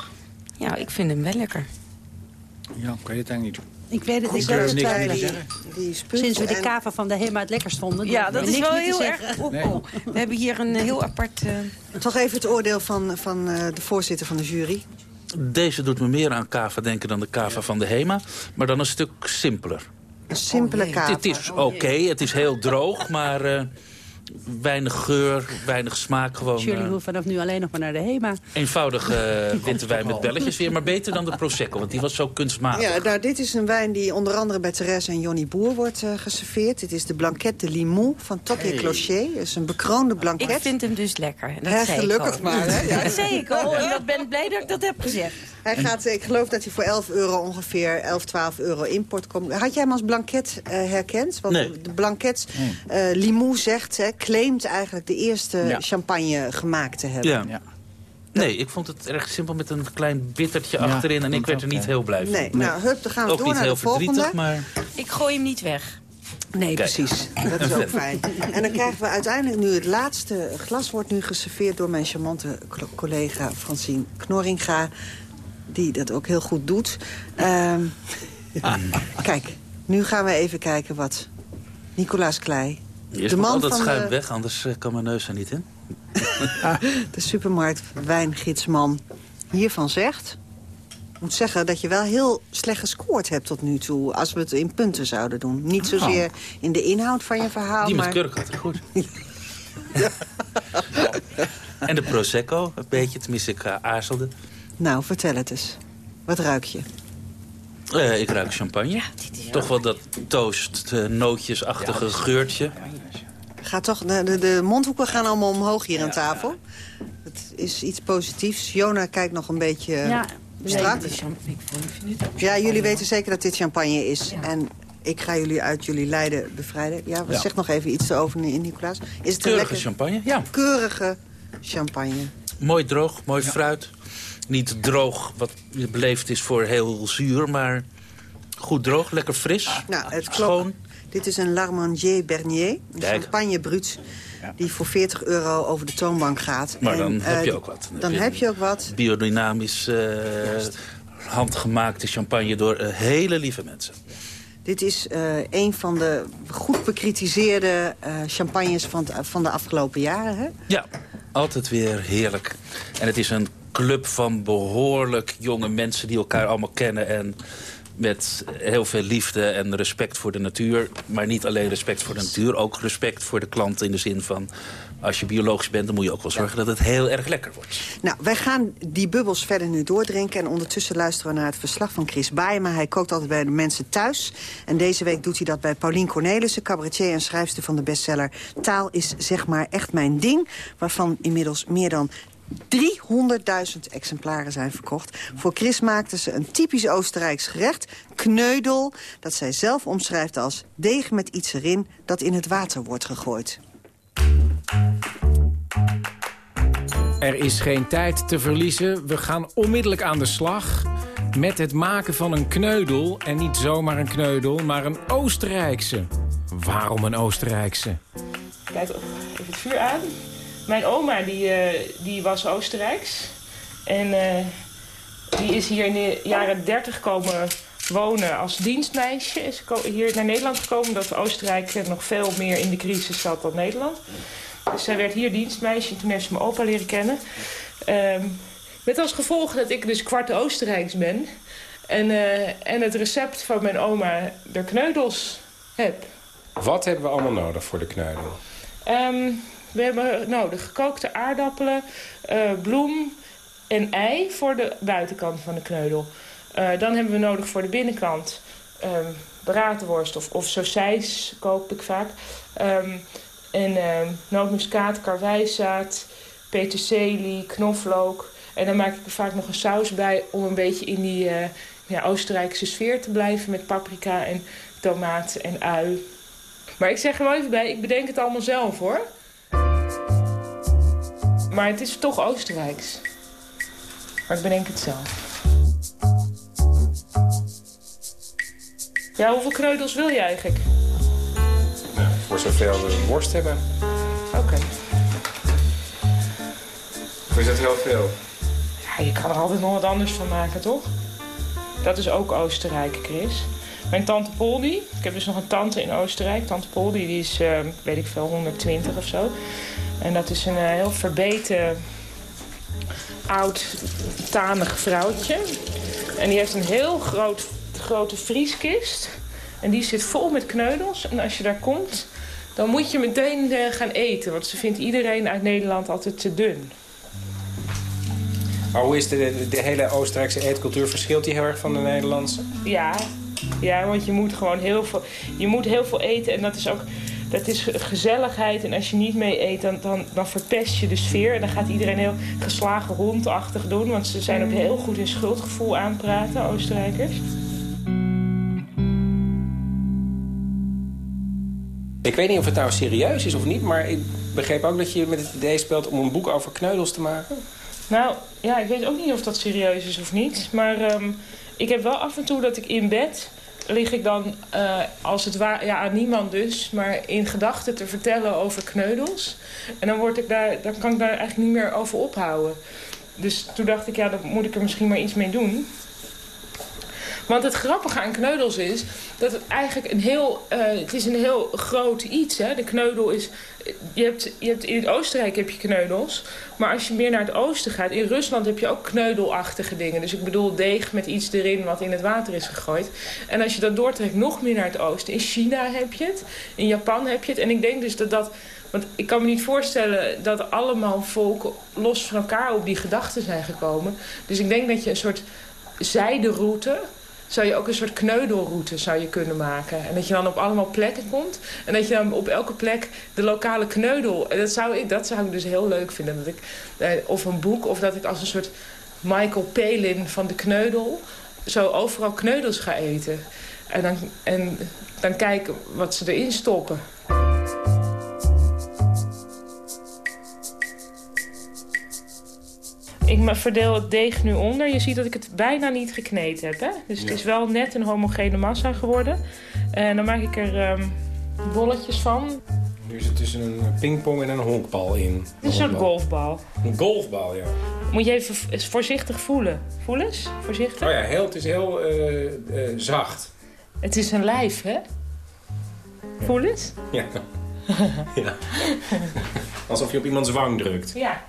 ja, ik vind hem wel lekker. Ja, ik weet het eigenlijk niet. Ik weet het, ik durf het niks. Die Sinds we de kava van de Hema het lekkerst vonden. Ja, dat ik is wel heel zeggen. erg... Oh, Nee. oh. We hebben hier een heel apart... eh, Toch even het oordeel van, van eh, de voorzitter van de jury. Deze doet me meer aan kava denken dan de kava van de Hema. Maar dan een stuk simpeler. Een simpele Oh, kava. Het is oké, het is heel droog, maar eh, weinig geur, weinig smaak. Gewoon Jullie eh, hoeven vanaf nu alleen nog maar naar de Hema. eenvoudig eh, witte wijn met belletjes weer. Maar beter dan de Prosecco, want die was zo kunstmatig. Ja, nou, dit is een wijn die onder andere bij Therese en Johnny Boer wordt eh, geserveerd. Dit is de Blanquette de Limoux van Tokke Clocher. Het is een bekroonde ik Blanquette. vind hem dus lekker. Dat ik gelukkig maar, hè? Ja. Dat zei ik al en ik ben blij dat ik dat heb gezegd. Hij gaat, ik geloof dat hij voor 11 euro ongeveer, 11, 12 euro import komt. Had jij hem als Blanquette eh, herkend? Want Nee. de Blanquette eh Limoux zegt, hè, claimt eigenlijk de eerste Ja. champagne gemaakt te hebben. Ja. Ja. Nee, ik vond het erg simpel met een klein bittertje Ja, achterin. En ik werd er niet heel blij van. Nee, nou, hup, dan gaan we Ook door niet naar heel de volgende. verdrietig, maar... Ik gooi hem niet weg. Nee, Kijk. precies. Dat is ook fijn. En dan krijgen we uiteindelijk nu het laatste glas... wordt nu geserveerd door mijn charmante co- collega Francine Knorringa... die dat ook heel goed doet. Ehm, kijk, nu gaan we even kijken wat Nicolaas Klei... Eerst moet altijd schuim weg, anders eh, kan mijn neus er niet in. de supermarkt wijngidsman hiervan zegt... Ik moet zeggen dat je wel heel slecht gescoord hebt tot nu toe... als we het in punten zouden doen. Niet zozeer in de inhoud van je verhaal, Die met maar... kurk had er goed. en de Prosecco, een beetje, tenminste ik eh, aarzelde. Nou, vertel het eens. Wat ruik je? Eh, ik ruik champagne. Toch wel dat toast, eh, nootjesachtige geurtje. Gaat toch, de, de, de mondhoeken gaan allemaal omhoog hier aan tafel. Het is iets positiefs. Jona kijkt nog een beetje Ja, strak. Het ook Ja, jullie weten zeker dat dit champagne is. En ik ga jullie uit jullie lijden bevrijden. Ja, Ja. zeg nog even iets erover, Nicolaas. Is het een Keurige lekker, champagne, ja. keurige champagne? Mooi droog, mooi fruit. Niet droog, wat je beleefd is voor heel zuur, maar goed droog, lekker fris. Nou, het klopt. Dit is een Larmandier Bernier. Een Kijk. champagne brut. Ja. Die voor 40 euro over de toonbank gaat. Maar En, dan heb je eh, ook wat. Dan heb je ook wat. Biodynamisch, eh, handgemaakte champagne door eh, hele lieve mensen. Dit is eh, een van de goed bekritiseerde eh, champagnes van, van de afgelopen jaren. Hè? Ja, altijd weer heerlijk. En het is een club van behoorlijk jonge mensen die elkaar allemaal kennen. En met heel veel liefde en respect voor de natuur. Maar niet alleen respect voor de natuur, ook respect voor de klant in de zin van... als je biologisch bent, dan moet je ook wel zorgen dat het heel erg lekker wordt. Nou, wij gaan die bubbels verder nu doordrinken. En ondertussen luisteren we naar het verslag van Chris Baaema. Hij kookt altijd bij de mensen thuis. En deze week doet hij dat bij Paulien Cornelissen, cabaretier en schrijfster van de bestseller Taal is zeg maar echt mijn ding. Waarvan inmiddels meer dan 300.000 exemplaren zijn verkocht. Voor Chris maakte ze een typisch Oostenrijks gerecht, kneudel... dat zij zelf omschrijft als deeg met iets erin dat in het water wordt gegooid. Er is geen tijd te verliezen. We gaan onmiddellijk aan de slag met het maken van een kneudel. En niet zomaar een kneudel, maar een Oostenrijkse. Waarom een Oostenrijkse? Kijk even het vuur aan. Mijn oma die, uh, die was Oostenrijks. En uh, die is hier in de jaren 30 komen wonen als dienstmeisje. Is hier naar Nederland gekomen omdat Oostenrijk nog veel meer in de crisis zat dan Nederland. Dus zij werd hier dienstmeisje en toen heeft ze mijn opa leren kennen. Um, met als gevolg dat ik dus kwart Oostenrijks ben. En, uh, en het recept van mijn oma de kneudels heb. Wat hebben we allemaal nodig voor de kneudel? Um, we hebben nodig gekookte aardappelen, uh, bloem en ei voor de buitenkant van de kneudel. Uh, dan hebben we nodig voor de binnenkant um, braadworst of, of koop ik vaak. Um, en um, nootmuskaat, karwijzaad, peterselie, knoflook. En dan maak ik er vaak nog een saus bij om een beetje in die uh, ja, Oostenrijkse sfeer te blijven met paprika en tomaat en ui. Maar ik zeg er wel even bij, ik bedenk het allemaal zelf hoor. Maar het is toch Oostenrijks. Maar ik bedenk het zelf. Ja, hoeveel kneudels wil je eigenlijk? Nou, voor zoveel we worst hebben. Oké. Okay. Of is dat heel veel? Ja, je kan er altijd nog wat anders van maken, toch? Dat is ook Oostenrijk, Chris. Mijn tante Poldi, ik heb dus nog een tante in Oostenrijk. Tante Poldi, die is, uh, weet ik veel, 120 of zo. En dat is een uh, heel verbeten, oud, tanig vrouwtje. En die heeft een heel groot, grote vrieskist. En die zit vol met kneudels. En als je daar komt, dan moet je meteen uh, gaan eten. Want ze vindt iedereen uit Nederland altijd te dun. Maar hoe is de, de, de hele Oostenrijkse eetcultuur? Verschilt die heel erg van de Nederlandse? Ja, ja, want je moet gewoon heel veel, je moet heel veel eten. En dat is ook dat is gezelligheid. En als je niet mee eet, dan, dan, dan verpest je de sfeer. En dan gaat iedereen heel geslagen hondachtig doen. Want ze zijn ook heel goed in schuldgevoel aanpraten, Oostenrijkers. Ik weet niet of het nou serieus is of niet, maar ik begreep ook dat je met het idee speelt om een boek over kneudels te maken. Nou, ja, ik weet ook niet of dat serieus is of niet. Maar um, ik heb wel af en toe dat ik in bed lig ik dan uh, als het ja, aan niemand dus, maar in gedachten te vertellen over kneudels. En dan, word ik daar, dan kan ik daar eigenlijk niet meer over ophouden. Dus toen dacht ik, ja, dan moet ik er misschien maar iets mee doen. Want het grappige aan kneudels is dat het eigenlijk een heel, uh, het is een heel groot iets. Hè? De kneudel is, je hebt, je hebt, in Oostenrijk heb je kneudels. Maar als je meer naar het oosten gaat, in Rusland heb je ook kneudelachtige dingen. Dus ik bedoel deeg met iets erin wat in het water is gegooid. En als je dat doortrekt nog meer naar het oosten. In China heb je het, in Japan heb je het. En ik denk dus dat dat... Want ik kan me niet voorstellen dat allemaal volken los van elkaar op die gedachten zijn gekomen. Dus ik denk dat je een soort zijderoute zou je ook een soort kneudelroute zou je kunnen maken. En dat je dan op allemaal plekken komt. En dat je dan op elke plek de lokale kneudel... En dat zou ik, dat zou ik dus heel leuk vinden. Dat ik, eh, of een boek, of dat ik als een soort Michael Palin van de kneudel... zo overal kneudels ga eten. En dan, en dan kijken wat ze erin stoppen. Ik verdeel het deeg nu onder. Je ziet dat ik het bijna niet gekneed heb. Hè? Dus het is wel net een homogene massa geworden. En dan maak ik er um, bolletjes van. Nu is het tussen een pingpong en een honkbal in. Het is een soort golfbal. Een golfbal, ja. Moet je even voorzichtig voelen. Voel eens, voorzichtig. Oh ja, heel, het is heel uh, uh, zacht. Het is een lijf, hè? Voel eens. Ja. ja. Alsof je op iemands wang drukt. Ja.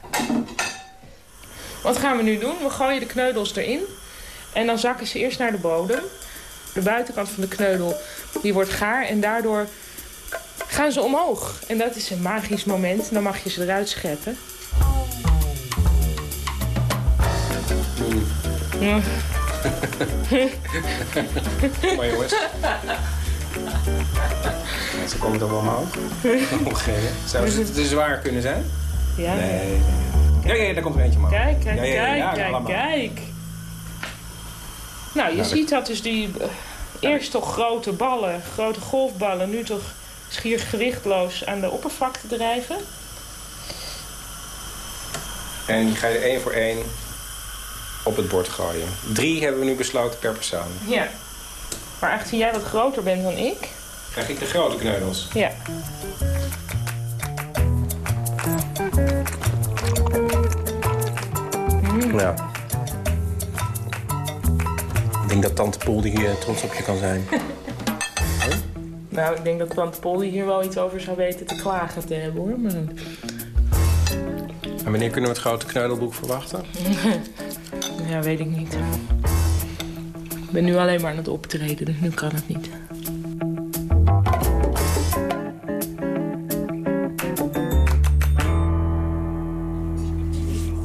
Wat gaan we nu doen? We gooien de kneudels erin. En dan zakken ze eerst naar de bodem. de buitenkant van de kneudel, die wordt gaar. En daardoor gaan ze omhoog. En dat is een magisch moment. Dan mag je ze eruit scheppen. Mm. Kom maar jongens. Ze komen toch wel omhoog? Oké. Zou het te zwaar kunnen zijn? Ja. Nee. Ja, ja, daar komt er eentje maar. Kijk, kijk, kijk, kijk, kijk. Nou, je Nou, ziet dat dus die eh, eerst toch grote ballen, grote golfballen, nu toch schier gewichtloos aan de oppervlakte drijven. En die ga je één voor één op het bord gooien. Drie hebben we nu besloten per persoon. Ja. Maar aangezien jij wat groter bent dan ik, Krijg ik de grote kneudels? ja. Nou. Ik denk dat tante Poel die eh, trots op je kan zijn. Nou, ik denk dat Tante Polly hier wel iets over zou weten te klagen te hebben, hoor. Maar... En wanneer kunnen we het grote kneudelboek verwachten? ja, weet ik niet. Ik ben nu alleen maar aan het optreden, dus nu kan het niet.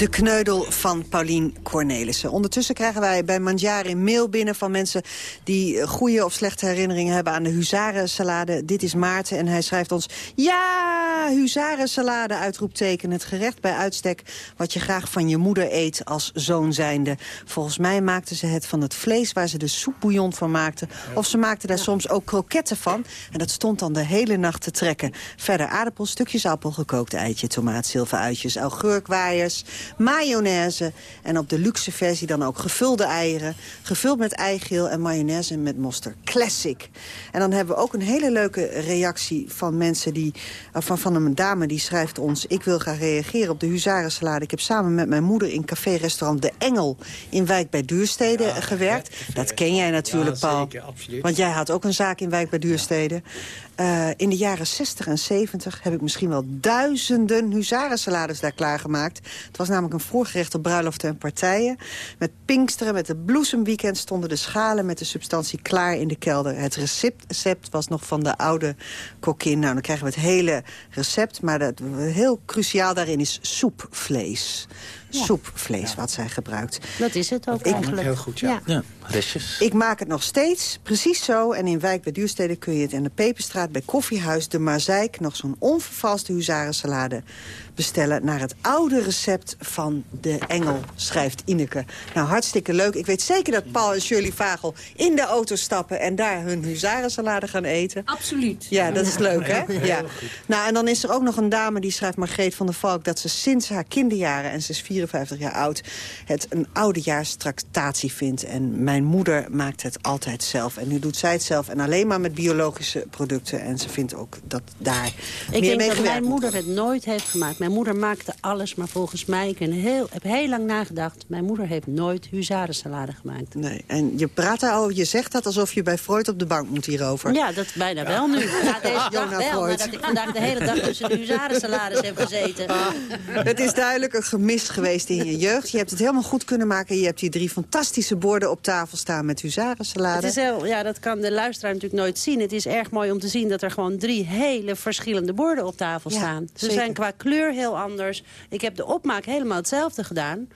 De kneudel van Paulien Cornelissen. Ondertussen krijgen wij bij Manjari een mail binnen van mensen... die eh, goede of slechte herinneringen hebben aan de huzarensalade. Dit is Maarten en hij schrijft ons... Ja, huzarensalade, uitroepteken. Het gerecht bij uitstek wat je graag van je moeder eet als zoon zijnde. Volgens mij maakten ze het van het vlees waar ze de soepbouillon van maakten. Of ze maakten daar soms ook kroketten van. En dat stond dan de hele nacht te trekken. Verder aardappel, stukjes appel, gekookt eitje, tomaat, zilveruitjes, augurkwaaiers, mayonaise. En op de luxe versie dan ook gevulde eieren. Gevuld met eigeel en mayonaise met mosterd. Classic. En dan hebben we ook een hele leuke reactie van mensen die... eh, Van, van een dame die schrijft ons... Ik wil graag reageren op de huzarensalade. Ik heb samen met mijn moeder in café-restaurant De Engel... in Wijk bij Duurstede gewerkt. Dat ken jij natuurlijk, Ja, Paul. zeker, absoluut. Want jij had ook een zaak in Wijk bij Duurstede. Eh, in de jaren 60 en 70 heb ik misschien wel duizenden huzarensalades daar klaargemaakt. Het was namelijk een voorgerecht op bruiloften en partijen. Met Pinksteren, met het bloesemweekend stonden de schalen met de substantie klaar in de kelder. Het recept, was nog van de oude kokkin. Nou, dan krijgen we het hele recept. Maar dat, heel cruciaal daarin is soepvlees. Soepvlees wat zij gebruikt. Dat is het ook eigenlijk. Heel goed, ja. Ja, restjes. Ik maak het nog steeds, precies zo. En in Wijk bij Duurstede kun je het in de Peperstraat bij Koffiehuis de Mazeik... nog zo'n onvervalste huzarensalade bestellen... naar het oude recept van de Engel, schrijft Ineke. Nou, hartstikke leuk. Ik weet zeker dat Paul en Shirley Vagel in de auto stappen... en daar hun huzarensalade gaan eten. Absoluut. Ja, dat is leuk, hè? Ja. Nou, en dan is er ook nog een dame die schrijft, Margreet van der Valk... dat ze sinds haar kinderjaren, en ze is 54 jaar oud... het een oudejaarstractatie vindt. En mijn moeder maakt het altijd zelf. En nu doet zij het zelf en alleen maar met biologische producten. En ze vindt ook dat daar Ik meer denk mee dat mijn moeder het nooit heeft gemaakt. Mijn moeder maakte alles, maar volgens mij, ik heel, heb heel lang nagedacht... mijn moeder heeft nooit huzarensalade gemaakt. Nee, en je praat daarover, je zegt dat alsof je bij Freud op de bank moet hierover. Ja, dat bijna wel nu. Ja, deze dag wel, Freud. nadat ik vandaag de hele dag tussen de huzarensalades heb gezeten. Het is duidelijk een gemis geweest in je jeugd. Je hebt het helemaal goed kunnen maken. Je hebt hier drie fantastische borden op tafel staan met huzarensalade. Het is heel, ja, dat kan de luisteraar natuurlijk nooit zien. Het is erg mooi om te zien dat er gewoon drie hele verschillende borden op tafel Ja, staan. Ze zeker. zijn qua kleur heel anders. Ik heb de opmaak helemaal hetzelfde gedaan.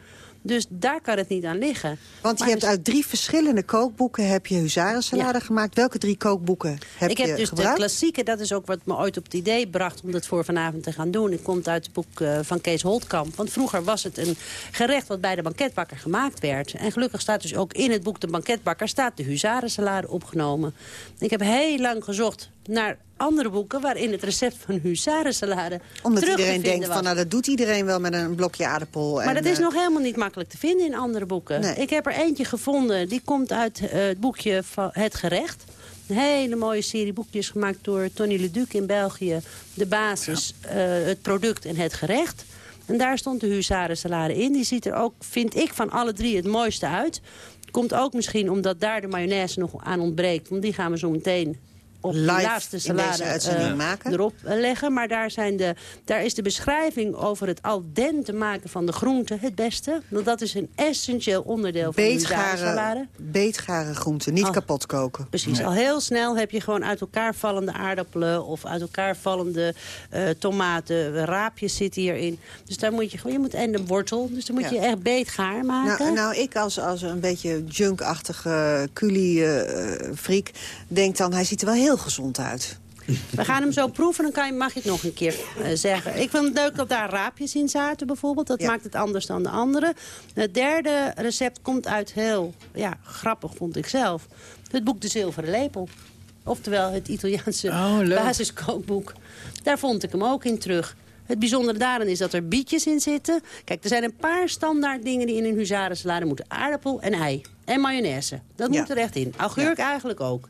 Dus daar kan het niet aan liggen. Want je hebt dus- uit drie verschillende kookboeken heb je huzarensalade gemaakt. Welke drie kookboeken heb ik je heb dus gebruikt? de klassieke, dat is ook wat me ooit op het idee bracht... om dat voor vanavond te gaan doen. Ik komt uit het boek eh, van Kees Holtkamp. Want vroeger was het een gerecht wat bij de banketbakker gemaakt werd. En gelukkig staat dus ook in het boek De Banketbakker... staat de huzarensalade opgenomen. Ik heb heel lang gezocht naar andere boeken... waarin het recept van huzarensalade Omdat iedereen denkt was. van, nou dat doet iedereen wel met een blokje aardappel. Maar en, dat is eh, nog helemaal niet makkelijk te vinden in andere boeken. Nee. Ik heb er eentje gevonden, die komt uit eh, het boekje van Het Gerecht. Een hele mooie serie boekjes gemaakt door Tony Leduc in België. De basis, eh, het product en het gerecht. En daar stond de huzarensalade in. Die ziet er ook, vind ik, van alle drie het mooiste uit. Komt ook misschien omdat daar de mayonaise nog aan ontbreekt. Want die gaan we zo meteen op de laatste salade eh, maken. erop eh, leggen. Maar daar, zijn de, daar is de beschrijving over het al dente maken van de groenten het beste. Want dat is een essentieel onderdeel van de salade. Beetgare, beetgare groenten, niet Oh. kapot koken. Precies, al heel snel heb je gewoon uit elkaar vallende aardappelen... of uit elkaar vallende eh, tomaten, raapjes zitten hierin. Dus daar moet je gewoon, je moet, en de wortel, dus dan moet Ja. je echt beetgaar maken. Nou, nou, ik als, als een beetje junk-achtige culi-freak... denk dan, hij ziet er wel heel gezond uit. We gaan hem zo proeven, dan kan je, mag je het nog een keer eh, zeggen. Ik vind het leuk dat daar raapjes in zaten bijvoorbeeld. Dat Ja. maakt het anders dan de andere. Het derde recept komt uit heel, ja, grappig vond ik zelf. Het boek De Zilveren Lepel. Oftewel het Italiaanse Oh, basiskookboek. Daar vond ik hem ook in terug. Het bijzondere daarin is dat er bietjes in zitten. Kijk, er zijn een paar standaard dingen die in een huzarensalade moeten. Aardappel en ei. En mayonaise. Dat Ja. moet er echt in. Augurk eigenlijk ook.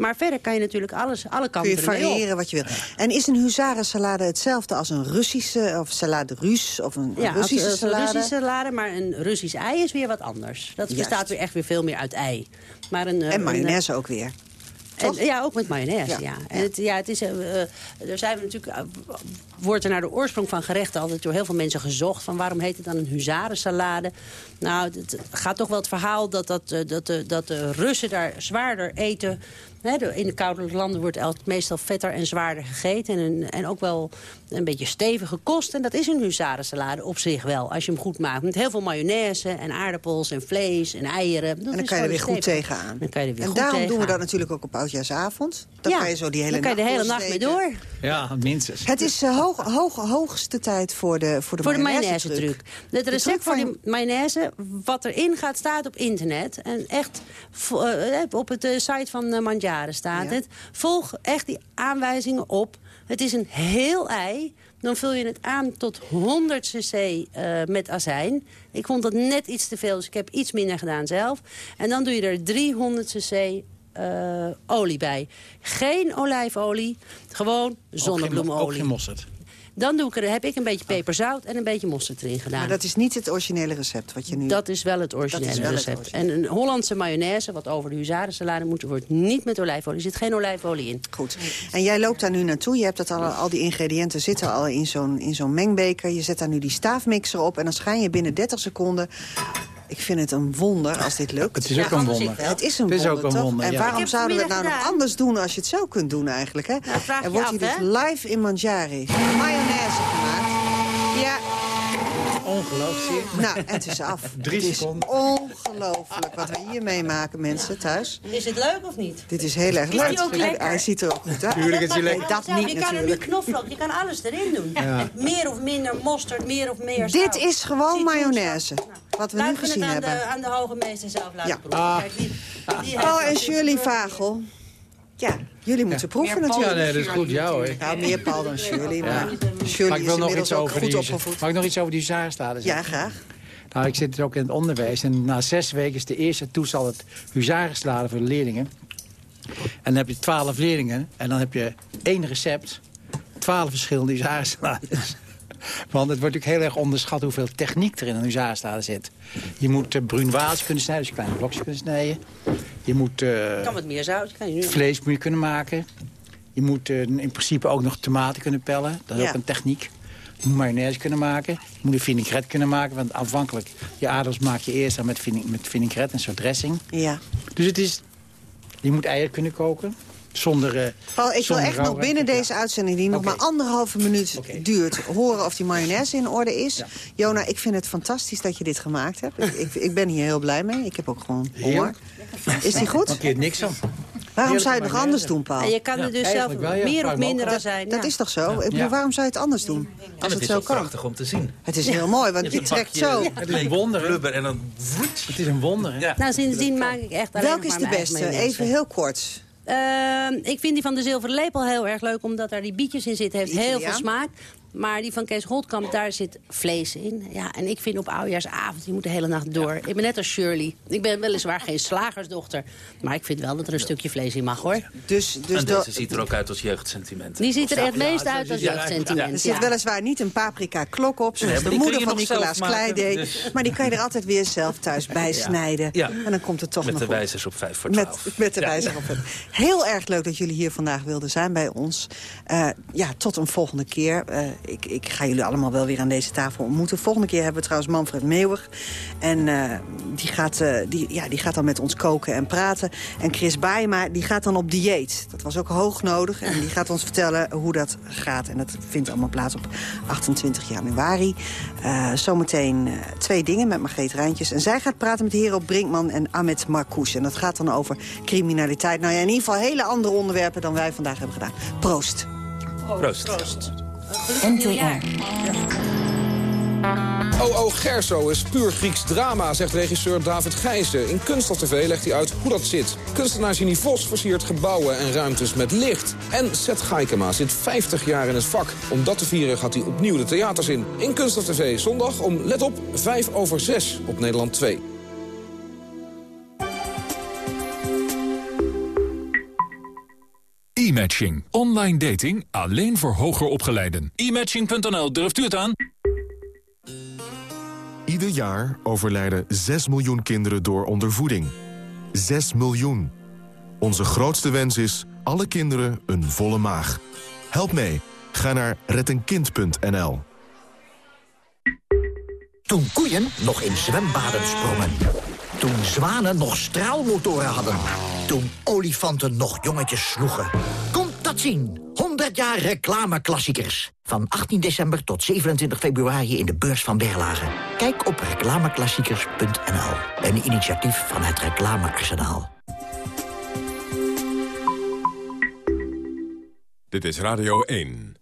Maar verder kan je natuurlijk alles, alle Kun kanten je ermee op. variëren wat je wil. En is een huzarensalade hetzelfde als een Russische... of salade Rus of een Ja, Russische als, als een salade? Russische salade, maar een Russisch ei is weer wat anders. Dat Juist. bestaat weer echt weer veel meer uit ei. Maar een, eh, En een, mayonaise ook weer. En, ja, ook met mayonaise, Ja. ja. En het, ja, het is, eh, eh, er zijn we natuurlijk, eh, wordt er naar de oorsprong van gerechten altijd door heel veel mensen gezocht. Van waarom heet het dan een huzarensalade? Nou, het gaat toch wel het verhaal dat, dat, eh, dat, de, dat de Russen daar zwaarder eten. In de koude landen wordt meestal vetter en zwaarder gegeten. En, en ook wel een beetje stevige kost. En dat is een huzarensalade op zich wel, als je hem goed maakt. Met heel veel mayonaise en aardappels en vlees en eieren. Dat En dan kan je er weer goed tegenaan. Dan kan je er weer en goed daarom doen we dat natuurlijk ook op oudjaarsavond. Dan Ja, kan je zo die hele dan kan je de hele nacht mee door. Ja, minstens. Het is uh, hoog, hoog, hoogste tijd voor de, voor de Voor de mayonaise. De Het recept truc voor van- de mayonaise, wat erin gaat, staat op internet. En echt, vo- eh, op het eh, site van Mandjaren staat Ja. het. Volg echt die aanwijzingen op. Het is een heel ei. Dan vul je het aan tot 100 cc eh, met azijn. Ik vond dat net iets te veel, dus ik heb iets minder gedaan zelf. En dan doe je er 300 cc eh, olie bij. Geen olijfolie, gewoon Ook zonnebloemolie. geen mosterd. Dan doe ik er, heb ik een beetje peperzout en een beetje mosterd erin gedaan. Maar dat is niet het originele recept wat je nu... Dat is wel het originele Dat is wel het recept. originele. En een Hollandse mayonaise, wat over de huzarensalade moet... wordt niet met olijfolie. Er zit geen olijfolie in. Goed. En jij loopt daar nu naartoe. Je hebt dat al, al die ingrediënten zitten al in zo'n in zo'n mengbeker. Je zet daar nu die staafmixer op. En dan schijn je binnen 30 seconden... Ik vind het een wonder als dit lukt. Het is ook een wonder. Het is een Het is wonder, ook een wonder, en waarom zouden we het nou nog anders doen als je het zo kunt doen eigenlijk? Hè? Nou, vraag er je wordt af, hier dus live in Manjari mayonaise gemaakt. Ja, Ongelooflijk nou, het is af. Drie het is seconden. ongelooflijk wat we hier meemaken, mensen, thuis. Is het leuk of niet? Dit is heel erg leuk. ook lekker? Hij ziet er ook goed uit. Tuurlijk is hij lekker. dat niet Je kan er nu knoflook, je kan alles erin doen. Meer of minder mosterd, meer of meer Dit zout. is gewoon mayonaise. Wat we nu Laten gezien het aan hebben. De, aan de hoge meester zelf laten Ja. proeven. Kijk, die, die heeft Paul en Shirley Vagel. Ja, jullie moeten proeven Meer Paul natuurlijk. Ja, nee, dat is goed. Ja hoor. Nou, meer Paul dan Shirley. Maar Maar Shirley ik is wil nog inmiddels iets ook over goed opgevoed. mag ik nog iets over die huzarenstaden Ja, zeggen? graag. Nou, ik zit ook in het onderwijs. En na zes weken is de eerste toestel het huzarensladen voor de leerlingen. En dan heb je twaalf leerlingen. En dan heb je één recept. Twaalf verschillende huzarensalades. Want het wordt natuurlijk heel erg onderschat hoeveel techniek er in een huzarensalade zit. Je moet uh, kunnen snijden, dus kleine blokjes kunnen snijden. Je moet eh, Kan wat meer zout, kan je nu. vlees moet je kunnen maken. Je moet eh, in principe ook nog tomaten kunnen pellen. Dat is Ja. ook een techniek. Je moet mayonaise kunnen maken. Je moet een vinaigrette kunnen maken. Want aanvankelijk, je aardappels maak je eerst aan met, met vinaigrette, een soort dressing. Ja. Dus het is... Je moet eieren kunnen koken. Zonder eh, Paul, ik wil echt nog binnen deze uitzending... die nog maar anderhalve minuut duurt... horen of die mayonaise in orde is. Ja. Jona, ik vind het fantastisch dat je dit gemaakt hebt. Ik, ik, ik ben hier heel blij mee. Ik heb ook gewoon honger. Is die goed? Mankeert niks aan. Waarom zou je het nog anders doen, Paul? En je kan er dus zelf eigenlijk wel, ja. meer of minder ook- azijn. Dat ja. is toch zo? Ik bedoel, waarom zou je het anders doen? En Als het het is zo ook kan. prachtig om te zien. Het is heel mooi, want je trekt zo. Het is een wonder. Blubber en dan... Het is een wonder. hè? Ja. Nou, sindsdien maak ik echt alleen Welke nog is de beste? Even heel kort. Ehm, ik vind die van de zilveren lepel heel erg leuk, omdat daar die bietjes in zitten. Heeft heel veel smaak. Maar die van Kees Holtkamp, daar zit vlees in. Ja, en ik vind op oudejaarsavond, je moet de hele nacht door. Ik ben net als Shirley. Ik ben weliswaar geen slagersdochter. Maar ik vind wel dat er een stukje vlees in mag, hoor. Dus, dus en deze ziet er ook uit als jeugdsentiment. Die ziet er het meest uit als jeugdsentiment. Er zit weliswaar niet een paprika klok op, zoals de moeder van Nicolaas Kleij deed. Dus- maar die kan je er altijd weer zelf thuis bij snijden. En dan komt het toch met nog de goed. wijzers op 5 voor 12. Met, met de wijzer op vijf. Heel erg leuk dat jullie hier vandaag wilden zijn bij ons. Uh, ja, tot een volgende keer. Ik, ik ga jullie allemaal wel weer aan deze tafel ontmoeten. Volgende keer hebben we trouwens Manfred Meeuwig. En uh, die, gaat, die, ja, die gaat dan met ons koken en praten. En Chris Baaema, die gaat dan op dieet. Dat was ook hoog nodig. En die gaat ons vertellen hoe dat gaat. En dat vindt allemaal plaats op 28 januari. zometeen twee dingen met Margreet Rijntjes. En zij gaat praten met Hero Brinkman en Ahmed Marcouch. En dat gaat dan over criminaliteit. Nou ja, in ieder geval hele andere onderwerpen dan wij vandaag hebben gedaan. Proost. Proost. Proost. NTR. Oh, oh, Gerso is puur Grieks drama, zegt regisseur David Gijzen. In Kunststof TV legt hij uit hoe dat zit. Kunstenaar Ginny Vos versiert gebouwen en ruimtes met licht. En Seth Gaikema zit 50 jaar in het vak. Om dat te vieren gaat hij opnieuw de theaters in. In Kunststof TV zondag om, let op, 5 over 6 op Nederland 2. E-matching. Online dating alleen voor hoger opgeleiden. E-matching.nl, durft u het aan? Ieder jaar overlijden 6 miljoen kinderen door ondervoeding. 6 miljoen. Onze grootste wens is alle kinderen een volle maag. Help mee. Ga naar rettenkind.nl. Toen koeien nog in zwembaden sprongen. Toen zwanen nog straalmotoren hadden. Toen olifanten nog jongetjes sloegen. Komt dat zien. 100 jaar reclameklassiekers. Van 18 december tot 27 februari in de beurs van Berlage. Kijk op reclameklassiekers.nl. Een initiatief van het Reclamearsenaal. Dit is Radio 1.